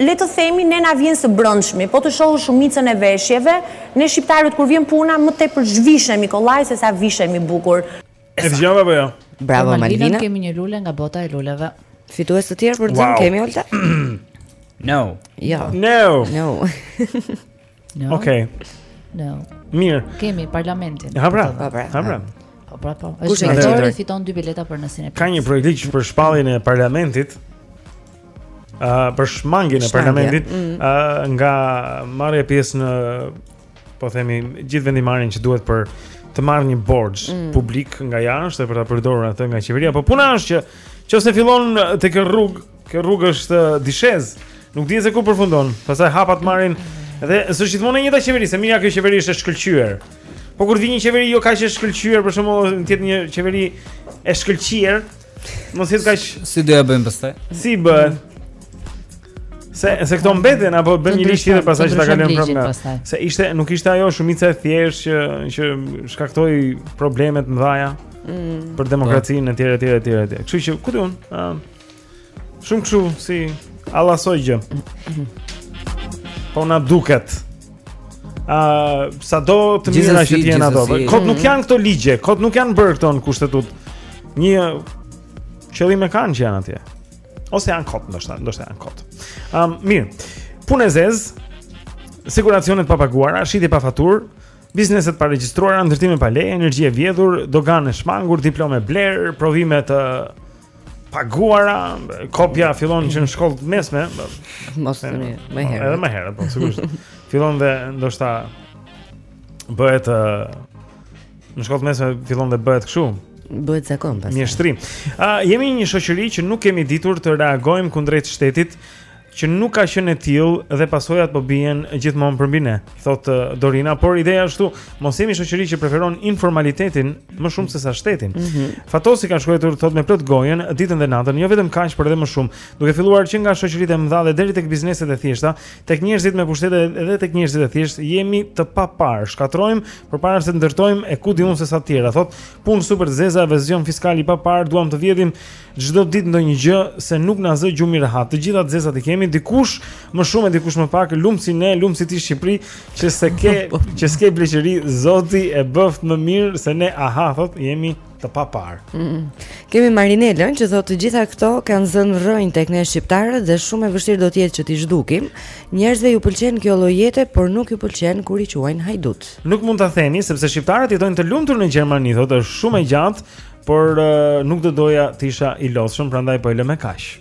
Le të themi ne na vjen së brendshmi, po të shohësh shumicën e veshjeve, ne shqiptarët kur vjen puna më tepër zhvishemi kollaj sesa vishemi bukur. E dëgjove apo jo? Bravo Malvina. Kemi një lule nga bota e luleve. Fitues të tjerë për zërin kemi Olta? No. Jo. No. No. No. Okej. Okay. No. Mirë. Kemi parlamentin. Ha pra. Ha pra. Ha pra. Po pra po. Është fitori fiton dy bileta për nasin e Ka një projektligj për shpalljen e parlamentit. Ë uh, për shmangien e parlamentit ë mm. uh, nga marrja pjesë në po themi gjithë vendimmarrjen që duhet për të marrë një borxh mm. publik nga jashtë dhe për ta përdorur atë nga qeveria. Po puna është që qoftë se fillon tek rrugë Kjo rrugë është dicey. Nuk di se ku përfundon. Pastaj hapet, marrin dhe s'është gjithmonë e njëjta qeveri, se mirë kjo qeveri është e shkëlqyer. Po kur vjen një qeveri jo kaq e shkëlqyer, për shembull, të jetë një qeveri e shkëlqyer, mos jetë kaq si do ia bëjmë pastaj. Si bëhet? Se se këto mbeten apo bën një listë tjetër pastaj ta kalojmë prapë nga. Se ishte nuk ishte ajo shumica e thjeshtë që që shkaktoi probleme të mëdha mm. për demokracinë etj etj etj etj. Kështu që ku di unë, Shumë kështu si alla soi gjë. Po na duket. Ë, uh, sado të mira që janë ato. Kot nuk janë këto ligje, kot nuk janë bërë këto në kushtetutë. Një qëllim e kanë që janë atje. Ose janë kot, ndoshta, ndoshta janë kot. Ëm, um, mirë. Punë e zezë, siguracione të papaguara, shitje pa faturë, biznese të paregjistruara, ndërtime pa leje, energji e vjedhur, doganë e shmangur, diplomë e blerë, provime të paguara, kopja fillon që në shkollë të mesme, mos edhe më, po, herët. Edhe më herët, po sigurisht. Fillon dhe ndoshta bëhet në shkollë të mesme fillon dhe bëhet kështu. Bëhet zakon pastaj. Mjeshtëri. Ë jemi një shoqëri që nuk kemi ditur të reagojmë kundrejt shtetit që nuk ka qenë e tillë dhe pasojat po bien gjithmonë përmbi ne, thotë uh, Dorina, por ideja është këtu, mos jemi shoqëri që preferon informalitetin më shumë se sa shtetin. Mm -hmm. Fatosi ka shkruar thotë me plot gojën ditën dhe natën, jo vetëm kaq, por edhe më shumë, duke filluar që nga shoqëritë e mëdha dhe deri tek bizneset e thjeshta, tek njerëzit me pushtet edhe tek njerëzit e thjeshtë, jemi të paparë, shkatërrojmë përpara se të ndërtojmë e ku di unë se sa të tjera, thotë, punë super të zeza, evazion fiskal i paparë, duam të vjedhim Çdo ditë ndonjë gjë se nuk na zë gjumi rehat. Të gjitha të zezat i kemi, dikush më shumë e dikush më pak, lum si ne, lum si ti Shqipëri, që s'e ke, që s'ke pleqëri, Zoti e bëftë më mirë se ne aha thotë, jemi të paparë. Mm -hmm. Kemi Marinelën që thotë të gjitha këto kanë zënë rrënjë tek ne shqiptarët dhe shumë e vështirë do të jetë që t'i zhdukim. Njerëzve u pëlqen kjo lloj jete, por nuk u pëlqen kur i quajnë hajdutë. Nuk mund ta themi sepse shqiptarët jetojnë të lumtur në Gjermani, thotë është shumë e gjatë Por uh, nuk do doja të isha i lodhshëm, prandaj po e lë me kaq.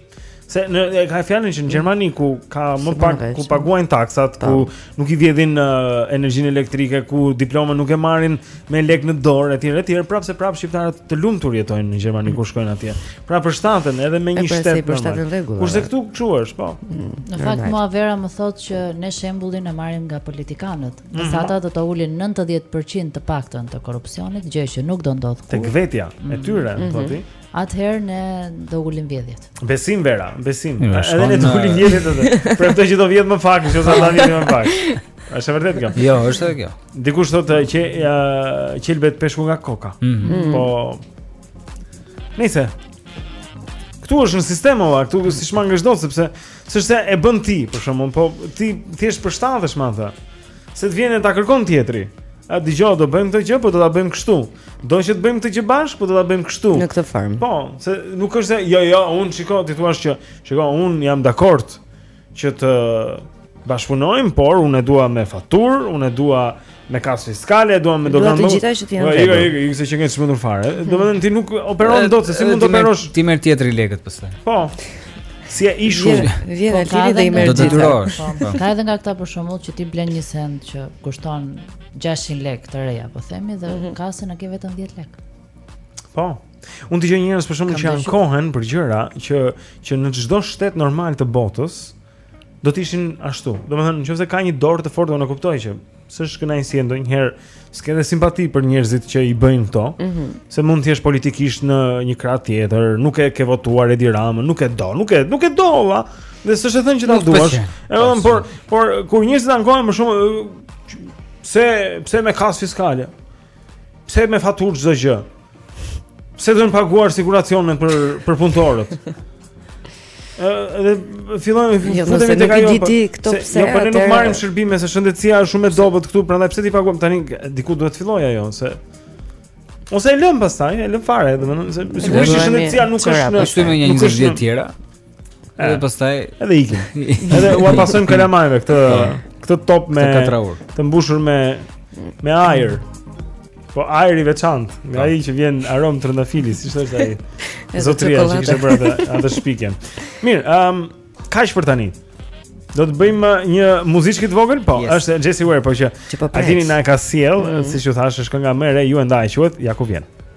Se e ka fjalën që në Gjermani ku ka më pak ku paguajnë taksat, ku po. nuk i vjedhin uh, energjinë elektrike, ku diplomën nuk e marrin me lek në dorë etj etj, prapëseprapë shqiptarët të lumtur jetojnë në Gjermani kur shkojnë atje. Pra përshtaten edhe me një shtet përshtaten rregull. Kurse këtu çfarë është, po. Mm, në fakt mua Vera më thotë që ne shembullin e marrim nga politikanët. Nëse ata do të ulin 90% të paktën të korrupsionit, gjë që nuk do ndodhë kurrë. Tek vetja e mhm. tyre, mm -hmm. po thuaj. Atëherë ne do ulim vjedhjet. Besim Vera, besim. Jo, Edhe ne do ulim vjedhjet atë. Për ato që do vjedhë më pak, sesa tani më pak. Është e vërtetë kjo? Jo, është kjo. Dikush thotë që qelbet peshku nga koka. Mm -hmm. Po Nëse Këtu është në sistem ore, këtu mm. s'i shmangesh dot sepse s'është se e bën ti për shembull, po ti thjesht përshtatesh me atë. Se të vjen e ta kërkon tjetri. A dëgjo do bëjmë këtë gjë, po do ta bëjmë kështu. Do që të bëjmë këtë gjë bashkë, po do ta bëjmë kështu. Në këtë formë. Po, se nuk është se jo jo, un shikoj ti thua që shikoj un jam dakord. që të bashkëpunojmë, por unë e dua me faturë, unë e dua me kasë fiskale, dua me doganë. Do të gjithaj që ti janë. Jo, jo, jo, se që ngjen çmendur fare. Mm. Domethënë ti nuk operon dot, se si mund të operosh? Ti merr tjetri lekët pastaj. Po. Si e ishu. Vjen po, Altini dhe i merr gjithë. Do të durosh. Po, po. Ka edhe nga këta për shembull që ti blen një send që kushton 600 lekë të reja, po themi dhe mhm. kasën e ke vetëm 10 lekë. Po. Unë dëgjoj njerëz për shembull që ankohen për gjëra që që në çdo shtet normal të botës do të ishin ashtu. Domethënë, në qoftë se ka një dorë të fortë, unë e kuptoj që s'është kënaqësi ndonjëherë, s'ke dhe simpati për njerëzit që i bëjnë këto, mm -hmm. se mund të jesh politikisht në një krah tjetër, nuk e ke votuar Edi Ramën, nuk e do, nuk e, nuk e do valla. Dhe s'është e thënë që ta duash. Edhe por, por kur njerëzit ankohen më shumë pse pse me kasë fiskale? Pse me faturë çdo gjë? Pse duhen paguar siguracionet për për punëtorët? Edhe fillojmë futemi tek ajo. Ti po- këto pse? Jo, po ne nuk marrim shërbime se shëndetësia është shumë e dobët këtu, prandaj pse t'i paguajmë tani diku duhet të fillojë ajo se Ose e lëmë pastaj, e lëmë fare, domethënë se sigurisht shëndetësia nuk është në shtymë një ndër të tjera. Edhe eh. pastaj edhe ikim. Edhe u pasojmë kalamajve këtë po. këtë top me të mbushur me me ajër. Po ajër i veçantë, me po. ai që vjen aromë trëndafili, siç thoshte ai. Zotëria që kishte bërë atë atë shpikjen. Mirë, ëm um, kaq për tani. Do të bëjmë uh, një muzikë të vogël, po, yes. është Jesse Ware, po që po Altini na e ka sjellë, mm -hmm. siç ju thashë, është kënga më e re, You and I quhet, ja ku vjen.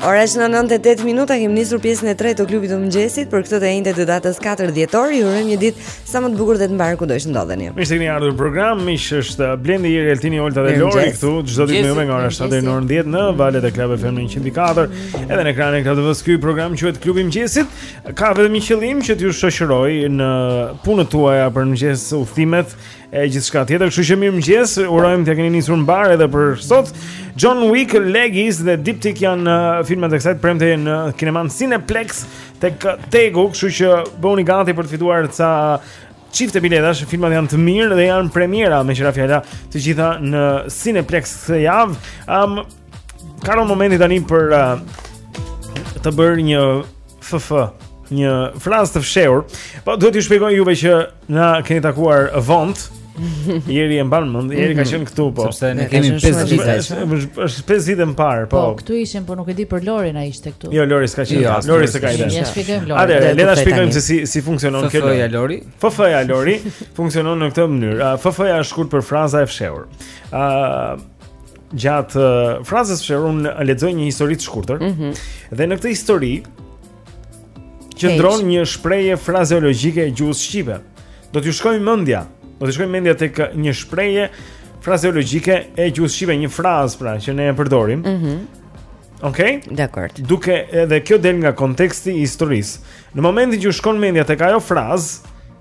Ora është 9 e 8 minuta, kemi nisur pjesën e tretë të klubit të mëngjesit për këtë të enjte të datës 4 dhjetor. Ju urojmë një ditë sa më të bukur dhe të mbarë kudo të ndodheni. Mirë se keni ardhur në program. Miq është uh, Blendi Altini Olta dhe Lori këtu çdo ditë me ju nga ora 7 deri në orën 10 në valët e Club FM 104. Edhe në ekranin e Club TV ky program quhet Klubi i Mëngjesit. Ka vetëm një qëllim që t'ju shoqërojë në punët tuaja apo në mëngjes udhëtimet. e gjithçka tjetër. Kështu që mirëmëngjes, urojmë t'ia keni nisur mbarë edhe për sot. John Wick, Legis dhe Diptyk janë uh, filmat e kësaj premte në kinemanë Cineplex tek Tegu, kështu që bëuni gati për të fituar ca çifte biletash, filmat janë të mirë dhe janë premiera meqë ra fjala të gjitha në Cineplex këtë javë. Ëm um, ka një moment tani për uh, të bërë një FF një frazë të fshehur. Po duhet t'ju shpjegoj juve që Na keni takuar vont. Jeri e mban mend, Jeri ka mhm. qenë këtu po. Sepse ne kemi 5 vite. Është 5 vite më parë, po. Po, këtu ishim, po nuk e di për Lorin ai ishte këtu. Jo, Lori s'ka qenë. Jo, Lori s'ka qenë. Ia shpjegojmë Lorit. Atëherë, le ta shpjegojmë se si si funksionon kjo. FF-ja Lori. FF-ja Lori funksionon në këtë mënyrë. FF-ja është shkurt për fraza e fshehur. Ë gjatë frazës së fshehur unë lexoj një histori të shkurtër. Mhm. Dhe në këtë histori Qëndron një shprehje frazeologjike e gjuhës shqipe. Do t'ju shkojë mendja, do t'ju shkojë mendja tek një shprehje frazeologjike e gjuhës shqipe, një frazë pra që ne e përdorim. Mhm. Mm Okej? Okay? Dakord. Duke edhe kjo del nga konteksti i historisë. Në momentin që ju shkon mendja tek ajo frazë,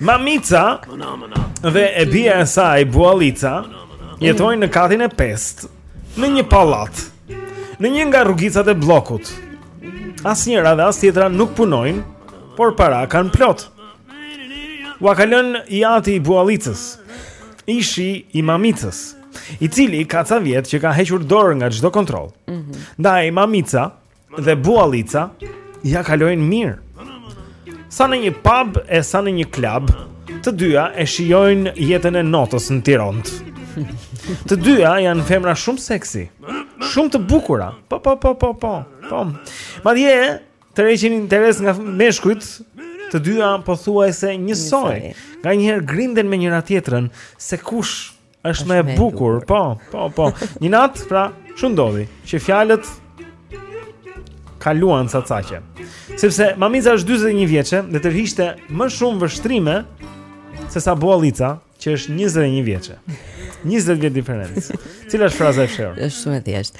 Mamica dhe e bija e saj Buallica jetojnë në katin e 5 në një pallat. Në një nga rrugicat e bllokut. Asnjëra dhe as tjetra nuk punojnë, por para kanë plot. Ua ka lënë i ati i Buallicës. Ishi i Mamicës, i cili ka ca vjet që ka hequr dorë nga çdo kontroll. Mhm. Ndaj Mamica dhe Buallica ia kalojnë mirë. Sa në një pub e sa në një klub, të dyja e shijojnë jetën e natës në Tiranë. Të dyja janë femra shumë seksi, shumë të bukura. Po po po po po. Po. Madje tërheqin interes nga meshkujt, të dyja pothuajse njësoj. Nganjëherë grinden me njëra tjetrën se kush Është më e bukur, po, po, po. Një natë, pra, ç'u ndodhi që fjalët kaluan ca caqe. Sepse Mamica është 41 vjeçe dhe tërhiqte më shumë vështrime se sa Buallica, që është 21 vjeçe. 20 vjet diferencë. Cila është fraza e fshehur? Është shumë e thjeshtë.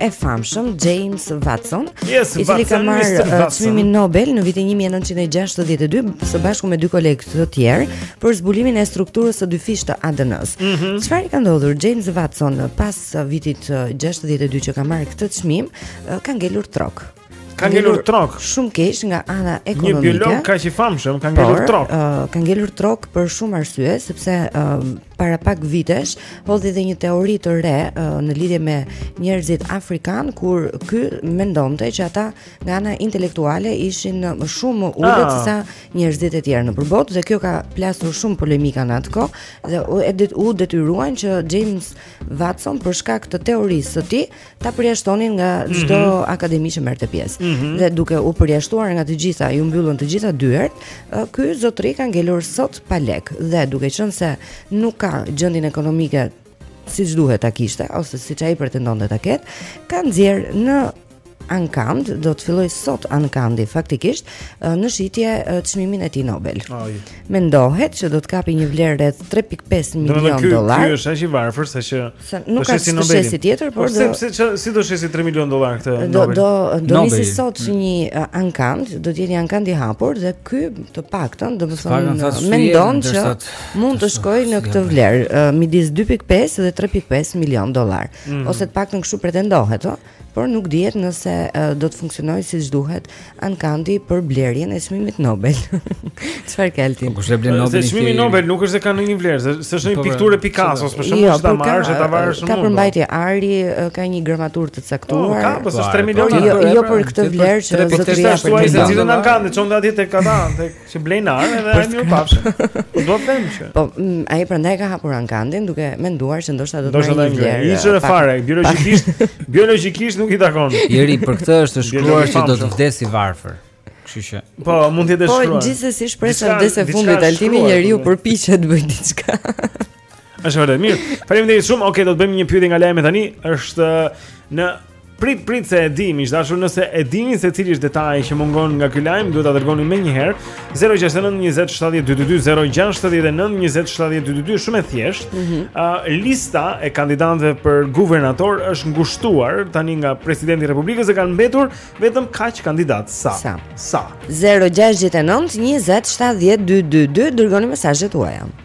e famshëm James Watson, yes, i cili ka marrë uh, çmimin Nobel në vitin 1962 së bashku me dy kolegë të tjerë për zbulimin e strukturës së dyfishtë të ADN-së. Mhm. Çfarë mm -hmm. i ka ndodhur James Watson pas vitit 62 uh, që ka marrë këtë çmim, uh, ka ngelur trok. Ka ngelur trok shumë keq nga ana ekonomike. Një biolog kaq i famshëm, ka ngelur trok. Ëh, uh, ka ngelur trok për shumë arsye, sepse uh, para pak vitesh hodhi dhe një teori të re uh, në lidhje me njerëzit afrikanë ku ky mendonte që ata nga ana intelektuale ishin më shumë ulët ah. sa njerëzit e tjerë nëpër botë dhe kjo ka plasur shumë polemika në atë kohë dhe u detyruan që James Watson për shkak të teorisë së tij ta përjashtonin nga mhm. çdo mm -hmm. akademi që merrte pjesë. Mm -hmm. Dhe duke u përjashtuar nga të gjitha, iu mbyllën të gjitha dyert, ky zotri ka ngelur sot pa lek dhe duke qenë se nuk ka gjendjen ekonomike siç duhet ta kishte ose siç ai pretendonte ta ketë, ka nxjerrë në ankand do të fillojë sot ankandi faktikisht në shitje çmimin e tij Nobel. Ai. mendohet se do të kapi një vlerë rreth 3.5 milionë dollarë. Ky është aq i varfër sa që nuk ka si Nobel. Nuk shesi tjetër, por do sepse si, si do shesi 3 milionë dollarë këtë Nobel. Do do do nisi sot si një uh, ankand, do të jetë një ankand i hapur dhe ky të paktën domethënë mendon që mund të shkojë në këtë vlerë uh, midis 2.5 dhe 3.5 milionë dollarë. Mm. Ose të paktën kështu pretendohet, ëh. por nuk dihet nëse uh, do të funksionojë siç duhet ankandi për blerjen e çmimit Nobel. Çfarë ka Altin? Po kush e blen po, Nobelin? Se çmimi Nobel nuk është se ka ndonjë vlerë, s'është ndonjë po, po, pikturë e Picasso-s, për shembull, jo, që ta marrësh e ta varësh në mur. Ka përmbajtje ari, ka një gramaturë të caktuar. Po, ka, po është 3 milionë. Jo, jo për këtë vlerë që do të jap. Po, se s'e lë në ankand ta çonte atje tek ata, tek Që blejnë ar edhe ai mirë pafsh. Do të them që. Po mm, ai prandaj ka hapur ankandin duke menduar se ndoshta do të marrë një vlerë. Do të thotë fare, biologjikisht, biologjikisht nuk i takon. Njeri, për këtë është shkruar që do të vdesë i varfër. Kështu që. Po, mund të jetë po, shkruar. Po gjithsesi shpresa vdes e fundit, Altin, njeriu përpiqet të bëjë diçka. Është vërtet mirë. Faleminderit shumë. Okej, okay, do të bëjmë një pyetje nga lajmi tani. Është në prit prit se e di, miq të dashur, nëse e dini se cili është detaji që mungon nga ky lajm, duhet ta dërgoni menjëherë 069 20 70 222 069 20 70 222, shumë e thjeshtë. Ëh, mm -hmm. uh, lista e kandidatëve për guvernator është ngushtuar tani nga presidenti i Republikës dhe kanë mbetur vetëm kaq kandidatë sa. Sa? sa? 069 20 70 222, dërgoni mesazhet tuaja.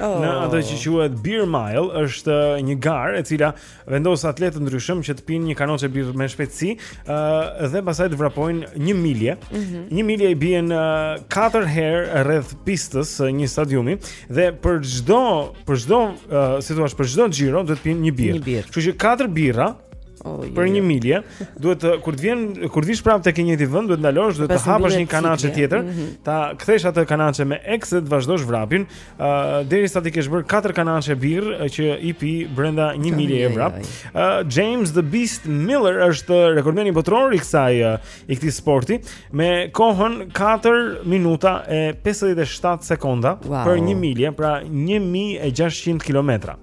Oh. Në atë që quhet Beer Mile është një garë e cila vendos atletë të ndryshëm që të pinë një kanaçe birrë me shpejtësi, ë uh, dhe pastaj të vrapojnë një milje. Mm -hmm. Një milje i bie 4 uh, herë rreth pistës së një stadiumi dhe për çdo për çdo uh, si ta quash, për çdo xhiro duhet të pinë një birrë. Kështu që 4 birra Oh, për një milje, duhet të kur të vjen, kur vish prapë tek i njëjti vend, duhet të ndalosh, duhet të hapësh një kanaçe tjetër, mm -hmm. ta kthesh atë kanaçe me eks dhe të vazhdosh vrapin, ë uh, derisa t'i kesh bërë katër kanaçe birrë që i pi brenda një miljeje vrap. Ë James the Beast Miller është rekordmeni botëror i kësaj uh, i këtij sporti me kohën 4 minuta e 57 sekonda wow. për një milje, pra 1600 kilometra.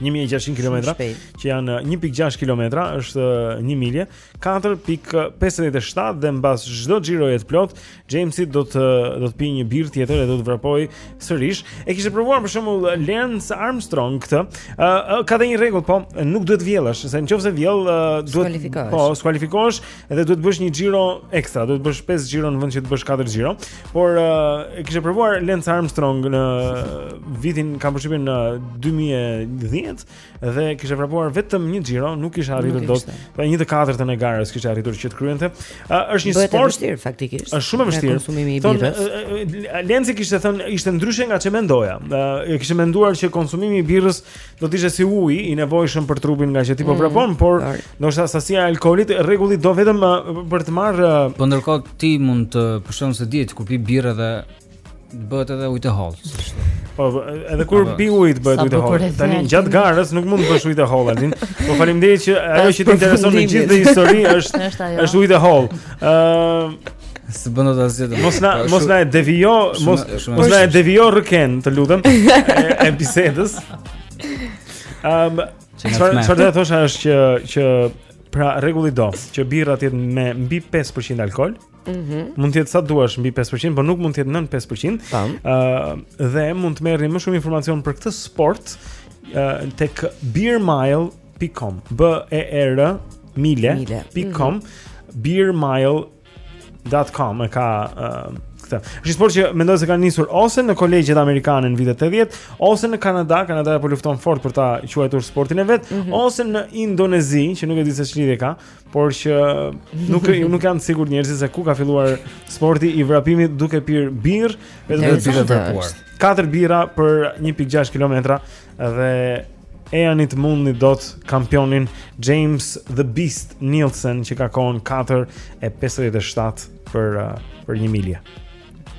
1600 kilometra që janë 1.6 kilometra është 1 milje 4.57 dhe mbas çdo xhiroje të plotë Jamesi do të do të pijë një birrë tjetër dhe do të vrapojë sërish e kishte provuar për shembull Lance Armstrong këtë uh, ka dhe një rregull po nuk duhet të vjellësh se në qoftë se vjell uh, duhet po skualifikohesh Edhe duhet të bësh një xhiro ekstra, duhet të bësh 5 xhiro në vend që të bësh 4 xhiro. Por uh, e kishte provuar Lance Armstrong në vitin kam përshtypjen në 2010 dhe kishte vrapuar vetëm një xhiro, nuk kishte arritur dot. Pra një të katërtën e garës kishte arritur që të kryente. Uh, është një Bëhet sport i vështirë faktikisht. Është shumë e vështirë. Konsumimi i birrës. Lance kishte thënë ishte ndryshe nga ç'e mendoja. Uh, e kishte menduar që konsumimi i birrës do të ishte si uji i nevojshëm për trupin ngaqë ti po mm, vrapon, por ndoshta sasia e alkoolit rregulli do vetëm uh, për të marrë uh, Po ndërkohë ti mund të pushton se diet kur pi birrë dhe bëhet edhe ujë të hollë. Po edhe kur pi ujë të bëhet ujë të hollë. Tani gjatë garës nuk mund të bësh ujë të hollë, Alin. Po faleminderit që ajo që të intereson në gjithë historinë është është ujë të hollë. Ëm uh, S'bën dot asgjë të Mos na, po, mos na e devijo Mos, mos na e devijo rrëkenë Të lutem E bisedës um, Çfarë do të thosha është që, që Pra rregulli do Që birra të jetë me mbi 5% alkohol Mm -hmm. Mund të jetë sa duash mbi 5%, por nuk mund të jetë nën 5%. Ëh, uh, dhe mund të merrni më shumë informacion për këtë sport uh, tek beermile.com .com B E E R Mile.com mm -hmm. beermile.com e ka uh, këtë. Është sport që mendoj se ka nisur ose në kolegjet amerikane në vitet 80, ose në Kanada, Kanadaja po lufton fort për ta quajtur sportin e vet, mm -hmm. ose në Indonezi, që nuk e di se ç'lidhje ka, por që nuk nuk janë të sigurt njerëzit se ku ka filluar sporti i vrapimit duke pirë birrë, vetëm të vrapuar Katër birra për 1.6 kilometra dhe Ejani ta mundni dot kampionin James the Beast Nielsen që ka kohën 4.57 për, uh, për një milje.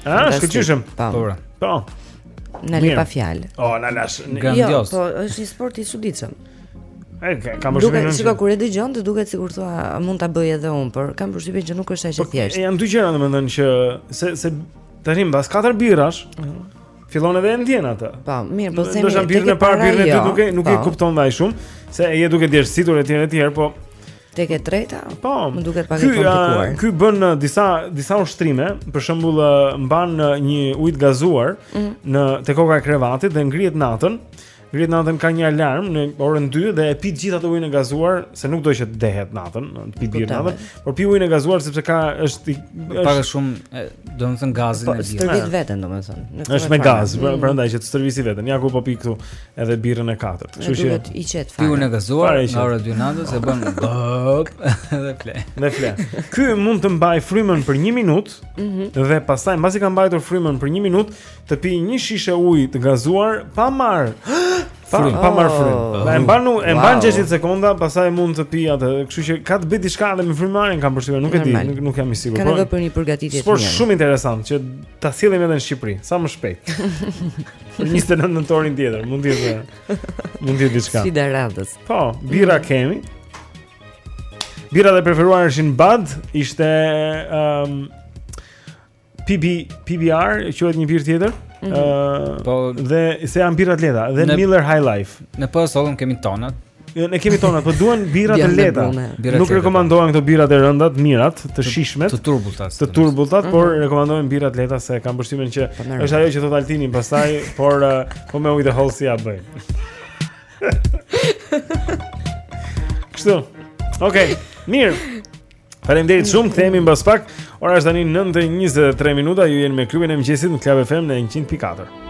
A, shkëlqyeshëm. Po, po, pra. po. Na le pa fjalë. O, na la, grandioz. Jo, po, është një sport i çuditshëm. E, kam përshtypjen që... Duket, kur e dëgjon, të duket sikur thua, mund ta bëj edhe unë, por kam përshtypjen që nuk është aq e po, thjeshtë. E, janë dy gjëra domethënë që, se, se, tani, mbas 4 birrash, uh mhm. -huh. Fillon edhe e ndjen atë. Po, mirë, po themi. Do të birrën e parë birrën jo. e dytë nuk e po. kupton më shumë se je duke djersitur etj etj, po tek e treta. Po, më duket pak e komplikuar. Ky bën uh, disa disa ushtrime, për shembull uh, mban uh, një ujë të gazuar mm. në te koka e krevatit dhe ngrihet natën Ngrihet natën ka një alarm në orën 2 dhe e pi gjithë atë ujin e gazuar, se nuk do që të dehet natën, të pijë birrë natën, por pi ujin e gazuar sepse ka është është pak a shumë, domethënë gazin po, e birrës. Stërvit veten domethënë. Është me gaz, pra, mm. prandaj që të stërvisë veten. Ja ku po pi këtu edhe birrën e katërt. Kështu që i qet fare. Pi ujin e gazuar në orën 2 të natës e bën bop dhe fle. Dhe fle. Ky mund të mbajë frymën për 1 minutë mhm. dhe pastaj mbasi ka mbajtur frymën për 1 minutë, të pi një shishe ujë të gazuar pa marrë frymë, pa marrë frymë. Oh. E mban, e mban 60 sekonda, pastaj mund të pi atë. Kështu që ka të bëjë diçka edhe me frymëmarrjen, kam përshtypjen, nuk e di, nuk, nuk jam i sigurt. Kanë bërë një përgatitje të mirë. Por shumë interesant që ta sjellim edhe në Shqipëri, sa më shpejt. Për 29 nëntorin tjetër, mund të jetë. Mund të jetë diçka. Si daradës. Po, birra mm. kemi. Birra e preferuar është Bad, ishte ëm um, PB PBR quhet një birrë tjetër. Ëh, mm -hmm. po dhe se janë birra të lehta dhe ne, Miller High Life. Ne po sjellim kemi tonat. Jo, ne kemi tonat, po duhen birra të lehta. Nuk rekomandohen këto birra të rënda, të mirat, të shijshmet, të turbulta. Të turbulta, mm -hmm. por rekomandohen birra të lehta se kam përshtypjen që po, është ajo që tha Altini pastaj, por uh, po me ujë të hollë si ja bëj. Kështu. Okej. Okay. Mirë. Faleminderit shumë, kthehemi mbas pak. Ora është tani 9:23 minuta, ju jeni me klubin e mëngjesit në Club FM në 100.4.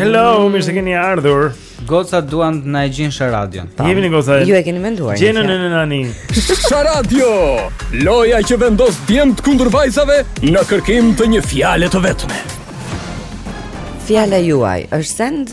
Hello, mirë se keni ardhur. Gocat duan të na e gjejnë Sharadion. Jemi në Goca. Ju e keni menduar. Gjenë në në nani. Sharadio. Loja që vendos djemtë kundër vajzave në kërkim të një fjale të vetme. Fjala juaj është send?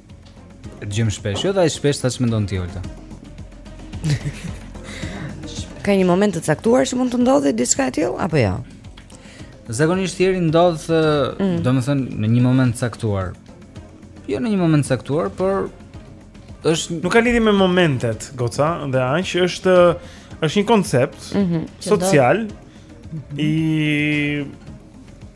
E dëgjojmë shpesh, jo dhe aq shpesh sa ç'mendon ti Olta. Ka një moment të caktuar që mund të ndodhë diçka e tillë apo jo? Zakonisht i ndodh, mm. domethënë në një moment të caktuar. Jo në një moment të caktuar, por është nuk ka lidhje me momentet, goca, dhe aq është është një koncept mm -hmm. social i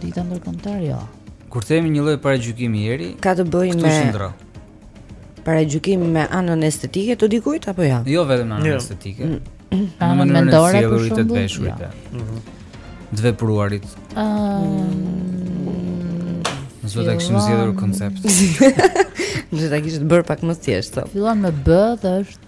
Dita ndërkombëtare jo. Kur themi një lloj paragjykimi ieri, ka të bëjë me qëndro. Paragjykimi me anën estetike të dikujt apo jo? Jo vetëm anën jo. estetike. Mm. Në mënyrën e sjelljes të veshurit. Jo. Mhm. Të vepruarit. Ëh. Mm. Zot e kishim zgjedhur koncept. Do ta kishit bërë pak më thjesht. Fillon me B dhe është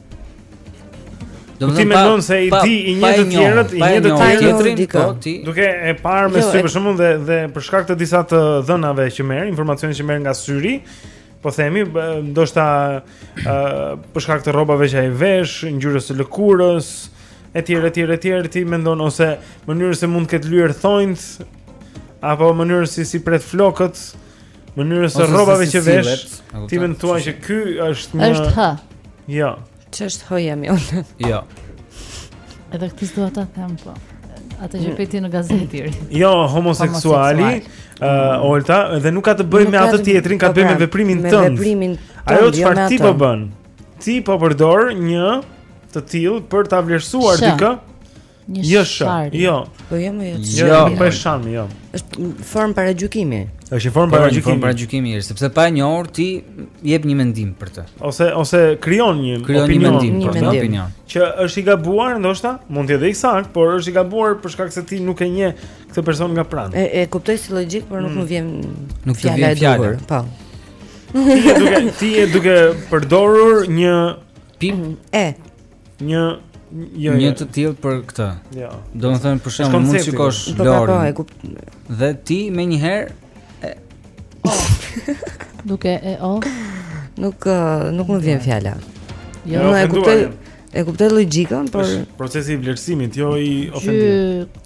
Ti mendon se i di i një të tjerët, i një të tjetrin, po ti. Duke e parë me jo, sy për shembull dhe dhe për shkak të disa të dhënave që merr, informacioni që merr nga syri, po themi, ndoshta ë për shkak të rrobave që ai vesh, ngjyrës së lëkurës, etj, etj, etj, ti mendon ose mënyrën se mund të ketë lyer thonjtë apo mënyrën si si pret flokët, Mënyrë së rrobave që vesh, ti më thua që ky është një Është H. Jo. Ç'është H jam unë? Jo. Edhe këtë s'do ta them po. Atë që peti në gazetë Jo, homoseksuali, ë uh, Olta, dhe nuk ka të bëjë me atë tjetrin, ka të bëjë me po, pra, veprimin tënd. Me veprimin tënd. Ajo çfarë ti po bën? Ti po përdor një të tillë për ta vlerësuar dikë? Një jo, shari. Jo. Po jam jo. Jo, po e shami, jo. Është formë paragjykimi. Është formë paragjykimi. Formë paragjykimi, sepse pa e njohur ti jep një mendim për të. Ose ose krijon një krijon një mendim, një mendim. opinion. Që është i gabuar ndoshta, mund të jetë i saktë, por është i gabuar për shkak se ti nuk e njeh këtë person nga pranë. E, e kuptoj si logjikë, por nuk mm. më vjen nuk më vjen fjalë. Po. Ti je duke ti je duke përdorur një pim e Një jo, një jo. të tillë për këtë. Jo. Domethënë për shembull mund të shikosh po, po, Lorin. Po, e kuptoj. Dhe ti menjëherë e oh. duke e o oh. nuk nuk më vjen fjala. Jo, jo e kuptoj. E kuptoj logjikën, por procesi i vlerësimit, jo i ofendimit.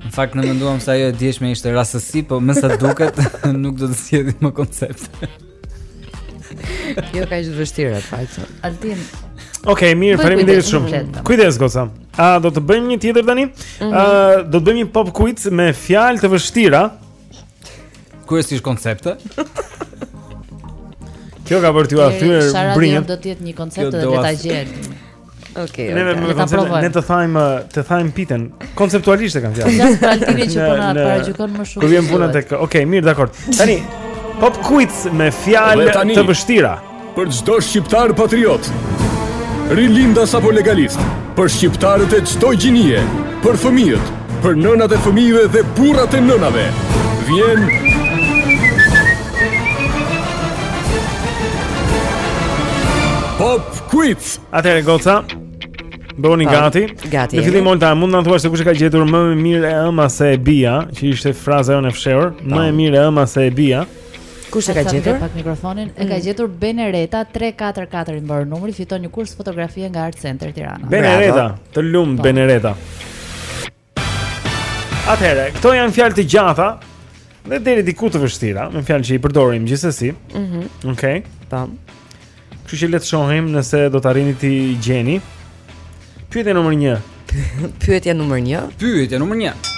Në fakt ne menduam se ajo e djeshme ishte rastësi, po me sa duket nuk do të sjellim më koncept. jo kaq të vështira, falso. Altin. Okej, okay, mirë, faleminderit shumë. Kujdes, goca. A, do të bëjmë një tjetër tani? Mm -hmm. A, do të bëjmë një pop quiz me fjalë të vështira. Kërës ishtë koncepte? Kjo ka për t'ju athyer brinjët. Kjo do të jetë një koncept dhe ta gjetë. Okej. Okay, okay. Ne do të ne të thajm të thajm pyetjen. Konceptualisht e kam fjalën. Ja, Altini që po na paragjykon më shumë. Kur vjen puna tek, okej, okay, mirë, dakord. Tani Pop Quiz me fjalë të vështira. Për çdo shqiptar patriot. Rilindas apo legalist, për shqiptarët e çdo gjinie, për fëmijët, për nënat e fëmijëve dhe burrat e nënave. Vjen Pop Quiz. Atëherë goca. Bëhuni gati. Gati. Në fillim Olta mund të na thuash se kush e ka gjetur më e mirë e ëma se e bija, që ishte fraza jonë e fshehur, më po. e mirë e ëma se e bija. Kush e ka gjetur? Pak mikrofonin. E ka mm. gjetur Benereta 344 i mbaron numri, fiton një kurs fotografie nga Art Center Tirana. Benereta, të lumtë po. Benereta. Atëherë, këto janë fjalë të gjata dhe deri diku të vështira, po fjalë që i përdorim gjithsesi. Mhm. Mm Okej. Okay. Tam. Kështu që le të shohim nëse do të arrini t'i gjeni. Pyetja numër 1. Pyetja numër 1. Pyetja numër 1.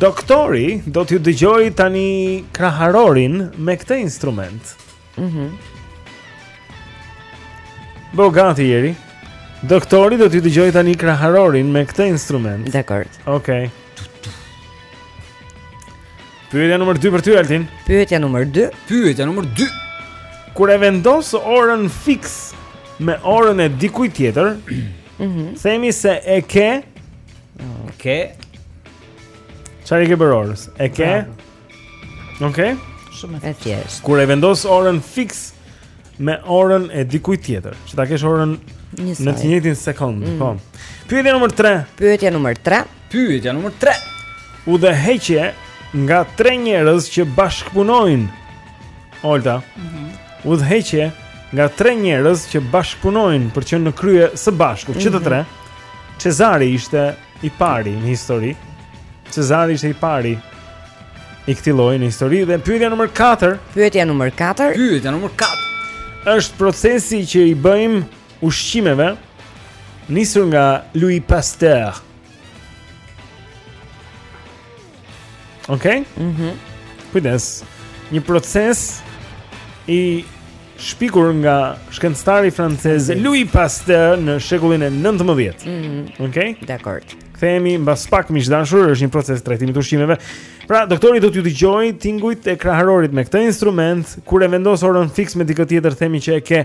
Doktori do t'ju dëgjojë tani kraharorin me këtë instrument. Mhm. Mm Bo gati, Jeri. Doktori do t'ju dëgjojë tani kraharorin me këtë instrument. Dakor. Okej. Okay. Pyetja numër 2 për ty Altin. Pyetja numër 2. Pyetja numër 2. Kur e vendos orën fiks me orën e dikujt tjetër, mhm. themi se e ke ke Çfarë i ke bërë orës? E ke? Okej. Okay. Shumë e thjeshtë. Kur e vendos orën fiks me orën e dikujt tjetër, që ta kesh orën Njësaj. në të njëjtin sekondë, mm. po. Pyetja numër 3. Pyetja numër 3. Pyetja numër 3. Udhëheqje nga tre njerëz që bashkëpunojnë. Olta. Mhm. Mm Udhëheqje nga tre njerëz që bashkëpunojnë për të qenë në krye së bashku, mm -hmm. që të mhm. tre. Cezari ishte i pari në histori. Cezari ishte i pari i këtij lloji në histori dhe pyetja numër 4. Pyetja numër 4. Pyetja numër 4. Është procesi që i bëjmë ushqimeve nisur nga Louis Pasteur. Okej? Okay? Mhm. Mm Kujdes. Një proces i shpikur nga shkencëtari francez Louis Pasteur në shekullin e 19. Mhm. Mm Okej? Okay? Dakor. Kthehemi mbas pak miq të dashur, është një proces i trajtimit të ushqimeve. Pra, doktori do t'ju dëgjojë tingujt e kraharorit me këtë instrument, kur e vendos orën fiks me dikë tjetër, themi që e ke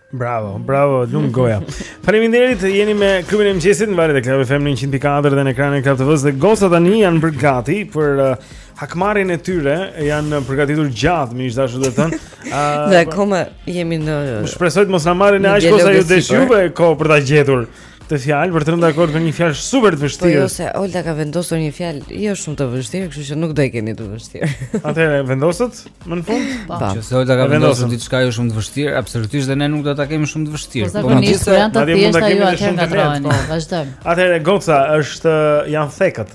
Bravo, bravo, lum goja. Faleminderit, jeni me klubin e mëngjesit në valët e Club FM 104 dhe në ekranin e Club TV-s dhe gocat tani janë bërë gati për uh, hakmarrjen e tyre, janë përgatitur gjatë, miq të dashur të thënë. Uh, dhe akoma jemi në Shpresoj të mos na marrin aq kohë sa ju desh juve kohë për ta gjetur. Këtë fjalë për të rënë dakord për një fjalë super të vështirë. Po jo se Olta ka vendosur një fjalë jo shumë të vështirë, kështu që nuk do e keni të vështirë. Atëherë vendosët më në fund? Po. po. Nëse Olta ka vendosur diçka jo shumë të vështirë, absolutisht dhe ne nuk do ta kemi shumë të vështirë. Po kur janë të thjeshta, atëherë ngatërrojnë. Po. Vazhdojmë. Atëherë goca është janë thekët.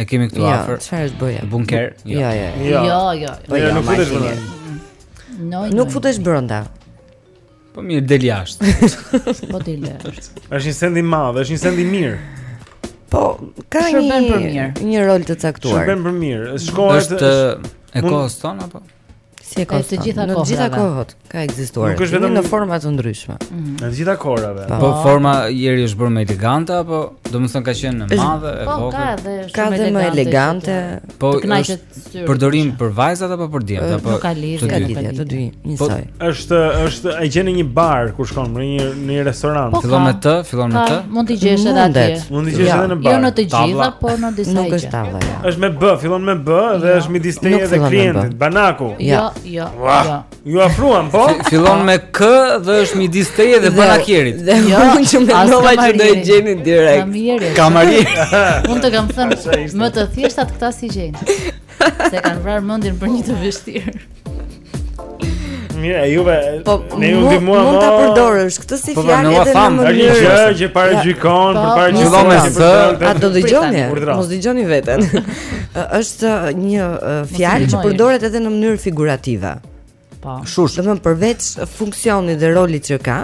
E kemi këtu afër. Jo, çfarë është, o bëja? Bunker. Jo, jo, jo. Jo, jo. jo. Po jo, nuk futesh brenda. Jo, nuk futesh brenda. Po mirë, del jashtë. Po del. Është një send i madh, është një send i mirë. Po, ka një një rol të caktuar. Shërben për mirë. Shkohet. Është e kohës tonë apo? Është e të gjitha kohërave. Në të gjitha kohët ka ekzistuar. Nuk është vetëm në forma të ndryshme. Mhm. Në të gjitha kohërave. Po, po forma, Jeri, është bërë më elegante apo domethënë ka qenë e madhe, e po, vogël? Po ka edhe shumë ka dhe më elegante. Po është përdorim për vajzat apo për djemt apo? Nuk ka lidhje, ka lidhje të dy, njësoj. Po, Është është e gjen në një bar kur shkon në një në një restorant. Po, fillon me T, fillon me T. Mund të gjesh edhe atje. Mund të gjesh edhe në bar. Jo në të gjitha, por në disa. Nuk është tavla. Jo. Është me B, fillon me B dhe jo. është midis teje dhe klientit. Banaku. Jo, jo, jo. Iu afruam, po? Fillon me K dhe është midis teje dhe banakierit. Dhe jo, unë që mendova që do e gjeni direkt. Kamarieri. Kamarieri. Unë të kam thënë më të thjeshtat këta s'i gjejnë. Se kanë vrarë mendjen për një të vështirë. Mirë, e juve, po, ne ju ndihmuam. Mund ta përdorësh këtë si po, po, fjalë edhe në mënyrë. Është një gjë që paragjykon, për paragjykon me zë. A do dëgjoni? Mos dëgjoni veten. Është një fjalë që përdoret edhe në mënyrë figurative. Po. Shush. Domethënë përveç funksionit dhe rolit që ka,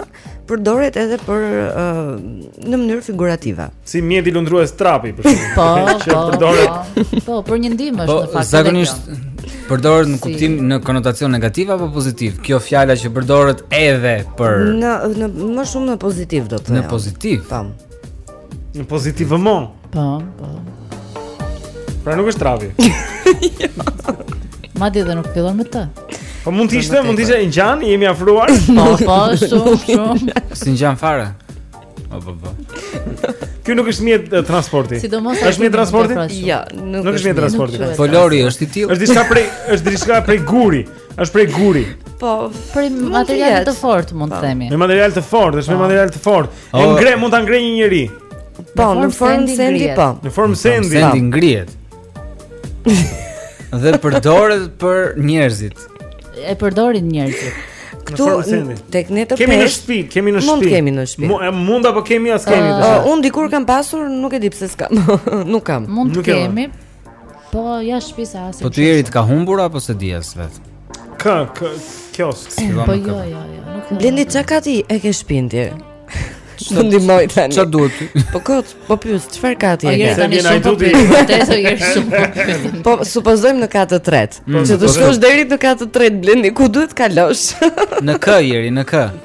përdoret edhe për uh, në mënyrë figurative. Si mjeti lundrues trapi për shkak. Po, që po, përdoret. Po, po, por një ndihmë është po, në fakt. Zakonisht përdoret në kuptim si. në konotacion negativ apo pozitiv. Kjo fjala që përdoret edhe për në në më shumë në pozitiv do të thosha. Në pozitiv. Po. Në pozitiv më. Po, po. Pra nuk është trapi. Jo. Madje dhe nuk fillon me T. Po mund të ishte, mund të ishte ngjan, jemi afruar. Po, po, shumë, shumë. S'i ngjan fare. Po, po, po. Ky nuk është mjet transporti. Sidomos është mjet transporti? Jo, nuk është mjet transporti. Folori është i tillë. Është diçka prej, është diçka prej guri. Është prej guri. Po, prej material të fortë mund të po. themi. Me material të fortë, është me po. material të fortë. E ngre mund ta ngrejë një njeri. Po, në formë sendi po. Në formë sendi. Sendi ngrihet. Dhe përdoret për njerëzit. E përdorin njerëzit. Këtu tek ne të kemi në shtëpi, kemi në shtëpi. Mund kemi në shtëpi. Mund, mund apo kemi a s'kemi. Uh, uh, unë dikur kam pasur, nuk e di pse s'kam. nuk kam. Mund të kemi. Po, jashtë shpisë asë. Po ty Jeri të ka humbur apo s'e di as vet? Ka, ka kiosk. Po jo, jo, jo, nuk. Blendi ç'kati e ke shpinë ti? Do ndihmoj tani? Çfarë duhet ti? Po kot, po pyes, çfarë kati? Po jeri tani shumë po pyes, po te so jeri shumë po pyes. Po supozojmë në kat të tretë. Mm, që të shkosh deri në kat të tretë Blendi, ku duhet kalosh? Me K Jeri, me K?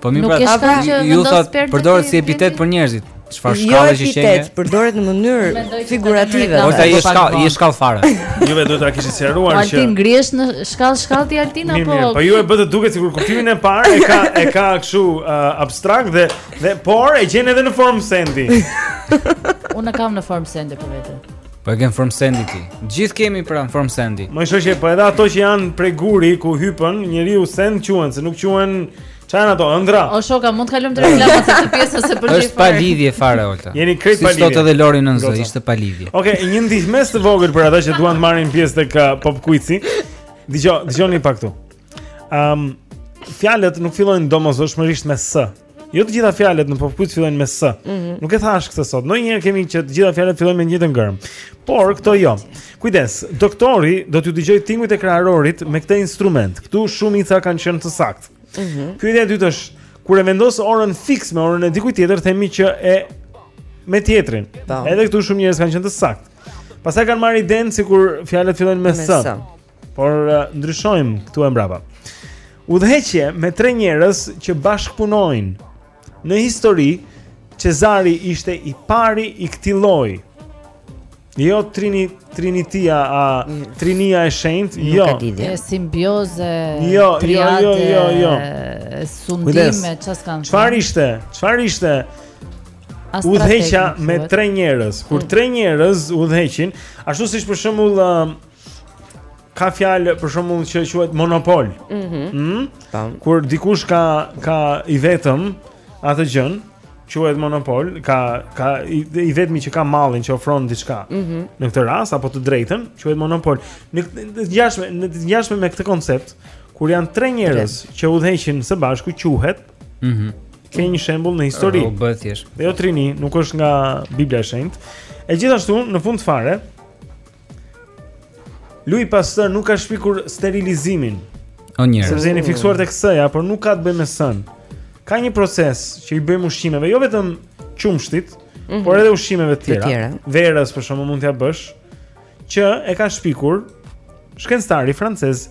Po mirë pra, a pra që ju thatë përdoret si epitet për njerëzit. Çfarë jo shkallë që je? Jo epitet, përdoret në mënyrë figurative. Po të jesh shkallë, je shkallë fare. Ju vetë duhet ta kishit sqaruar që. Altin ngrihesh në shkallë shkallë ti Altin apo? Mirë, po ju e bëtë të duket sikur kuptimin e parë e ka e ka kështu uh, abstrakt dhe dhe por e gjen edhe në formë sendi. Unë e kam në formë sendi për vete. Po e kem formë sendi ti. Gjithë kemi pra formë sendi. Më shoqë po edhe ato që janë prej guri ku hypën, njeriu send quhen, se nuk quhen çfarë ato ëndra. O shoka, mund të kalojmë te reklamat se të pjesa se për gjithë. Është pa lidhje fare Olta. Jeni krejt pa lidhje. Si sot edhe Lori nën zë, ishte pa lidhje. Okej, okay, një ndihmesë të vogël për ata që duan të marrin pjesë tek uh, Pop Quizi. Dëgjo, dëgjoni pak këtu. Ehm, um, fjalët nuk fillojnë domosdoshmërisht me s. Jo të gjitha fjalët në pop quiz fillojnë me s. Mm -hmm. Nuk e thash këtë sot. Ndonjëherë kemi që të gjitha fjalët fillojnë me një gërmë. Por këto jo. Kujdes, doktori do t'ju dëgjojë tingujt e kraharorit me këtë instrument. Ktu shumica kanë qenë të saktë. Mm -hmm. Pyetja e dytë është, kur e vendos orën fiks me orën e dikujt tjetër, themi që e me tjetrin. Po. Edhe këtu shumë njerëz kanë qenë të saktë. Pastaj kanë marrë idenë sikur fjalët fillojnë me s. Por uh, ndryshojmë këtu e mbrapa. Udhëheqje me tre njerëz që bashkëpunojnë. Në histori Cezari ishte i pari i këtij lloji. Jo Trini, Trinitia a Trinia e Shenjtë, jo. Është simbioze. Jo, jo, jo, jo, jo. Sundime çfarë kanë? Çfarë ishte? Çfarë ishte? Udhëheqja me tre njerëz. Kur mm. tre njerëz udhëheqin, ashtu siç për shembull ka fjalë për shembull që quhet monopol. Mhm. Mm mm? Kur dikush ka ka i vetëm atë gjënë, quhet monopol, ka ka i, i vetmi që ka mallin që ofron diçka. Mm -hmm. Në këtë rast apo të drejtën, quhet monopol. Në të ngjashme, në të ngjashme me këtë koncept, kur janë tre njerëz që udhëheqin së bashku quhet. Mhm. Mm Ke një shembull në histori. Po bëhet thjesht. Jo trini, nuk është nga Bibla e Shenjtë. E gjithashtu në fund fare, Louis Pasteur nuk ka shpikur sterilizimin. O njerëz. Sepse jeni fiksuar tek S-ja, por nuk ka të bëjë me S-në. Ka një proces që i bëjmë ushqimeve, jo vetëm qumshtit, mm -hmm. por edhe ushqimeve të tjera. tjera. Verës për shembull mund t'ia bësh që e ka shpikur shkencëtari francez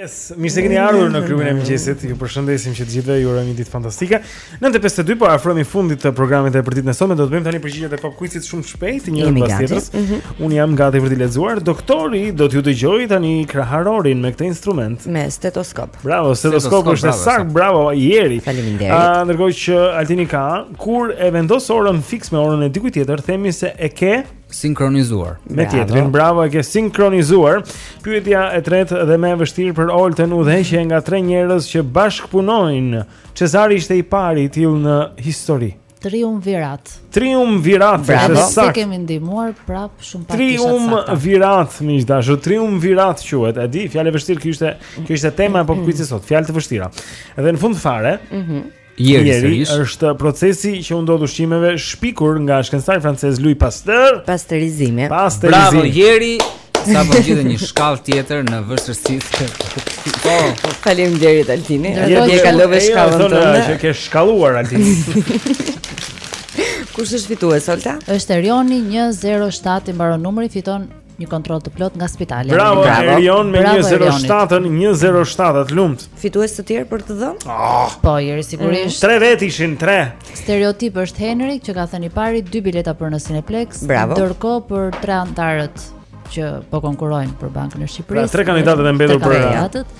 Yes, mirë se keni ardhur në klubin e mëngjesit. Ju përshëndesim që të gjithëve ju urojmë një ditë fantastike. 9:52 po afrohemi fundit të programit për ditën e sotme, do të bëjmë tani përgjigjet e pop quizit shumë shpejt, një herë pas tjetrës. Mm -hmm. Unë jam gati për t'i lexuar. Doktori do t'ju dëgjojë tani kraharorin me këtë instrument. Me stetoskop. Bravo, stetoskop është saktë, bravo, Eri. Faleminderit. Ah, ndërkohë që Altini ka, kur e vendos orën fiks me orën e dikujt tjetër, themi se e ke sinkronizuar. Me tjetrin, bravo e ke sinkronizuar. Pyetja e tretë dhe më e vështirë për Oltën udhëheqje nga tre njerëz që bashkëpunojnë. Cezari ishte i pari i tillë në histori. Triumvirat. Triumvirat, bravo. S'e kemi ndihmuar prap shumë pak. Triumvirat, miq të dashur, triumvirat quhet. E di, fjalë e vështirë kjo ishte, kjo ishte tema e pop quizit sot, fjalë të vështira. Dhe në fund fare, mhm. Mm Jeri, Jeri është procesi që u ndodh ushqimeve shpikur nga shkencëtari francez Louis Pasteur. Pasteurizimi. Pasteurizimi. Bravo Jeri, sapo ngjite një shkallë tjetër në vështirësi. Po, po. faleminderit Altini. E kalove shkallën tonë. Thonë që ke shkalluar Altini. Kush është fitues, Olta? Është Erioni 107 i mbaron numri, fiton Një kontroll të plotë nga spitali. Bravo, Bravo. Erion me 107-ën, 107 të lumt. Fitues të tjerë për të dhënë? Oh. Po, Jeri sigurisht. Mm. Tre vetë ishin, tre. Stereotip është Henrik që ka thënë i pari dy bileta për në Cineplex, ndërkohë për tre antarët që po konkurrojnë për Bankën e pra, Shqipërisë. Pra, tre kandidatët e mbetur për kandidatët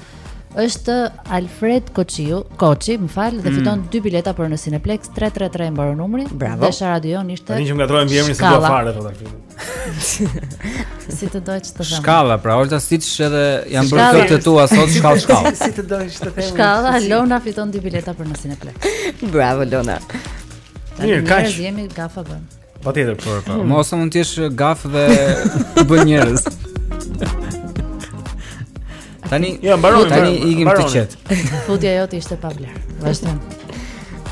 është Alfred Koçiu, Koçi, më fal, dhe mm. fiton dy bileta për në Cineplex 333 mbaron numri. Bravo. Dhe Sharada ishte. Ne që ngatërrojmë emrin se do fare thotë Alfred. si të dojë që të them. Shkalla, pra Olta siç edhe janë bërë këto të tua sot shkallë shkallë. si të dojë që të them. Shkalla, Lona fiton dy bileta për në Cineplex. Bravo Lona. Mirë, kaq. Ne jemi gafa bën. Patjetër, por po. Mos mund të jesh gaf dhe bën njerëz. Tani, ja, mbaroi, tani ikim të qetë. Futja jote ishte pa vlerë. Vazhdim.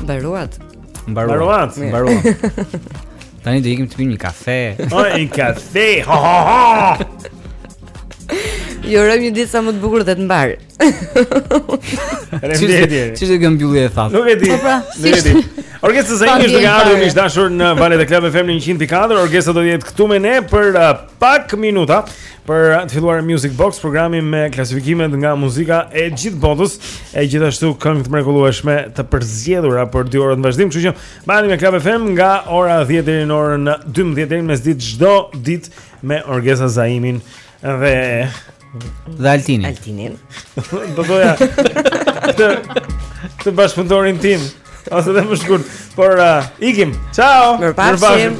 Mbaruat. Mbaruam. Mbaruam. Tani do ikim të pimë një kafe. O, një kafe. Ha ha ha. Ju urojmë një ditë sa më të bukur dhe të mbarë. Faleminderit. Çish e kam mbyllë e thatë. Nuk e di. Po, pra, Nuk e di. Orgesa Zaimi është duke ardhur miq të dashur në valët e Club FM në 104. Orgesa do të jetë këtu me ne për uh, pak minuta. Për të filluar Music Box, programin me klasifikimet nga muzika e gjithë botës, e gjithashtu këngë të mrekullueshme të përzgjedhura për dy orët në vazhdim, kështu që mbani me Club FM nga ora 10 deri në orën 12 deri në mesditë çdo ditë me Orgesa Zaimin dhe dhe Altinin. Altinin. Do doja të të bashkëpunëtorin tim. Ose dhe më shkurt, por uh, ikim. Ciao. Mirpafshim.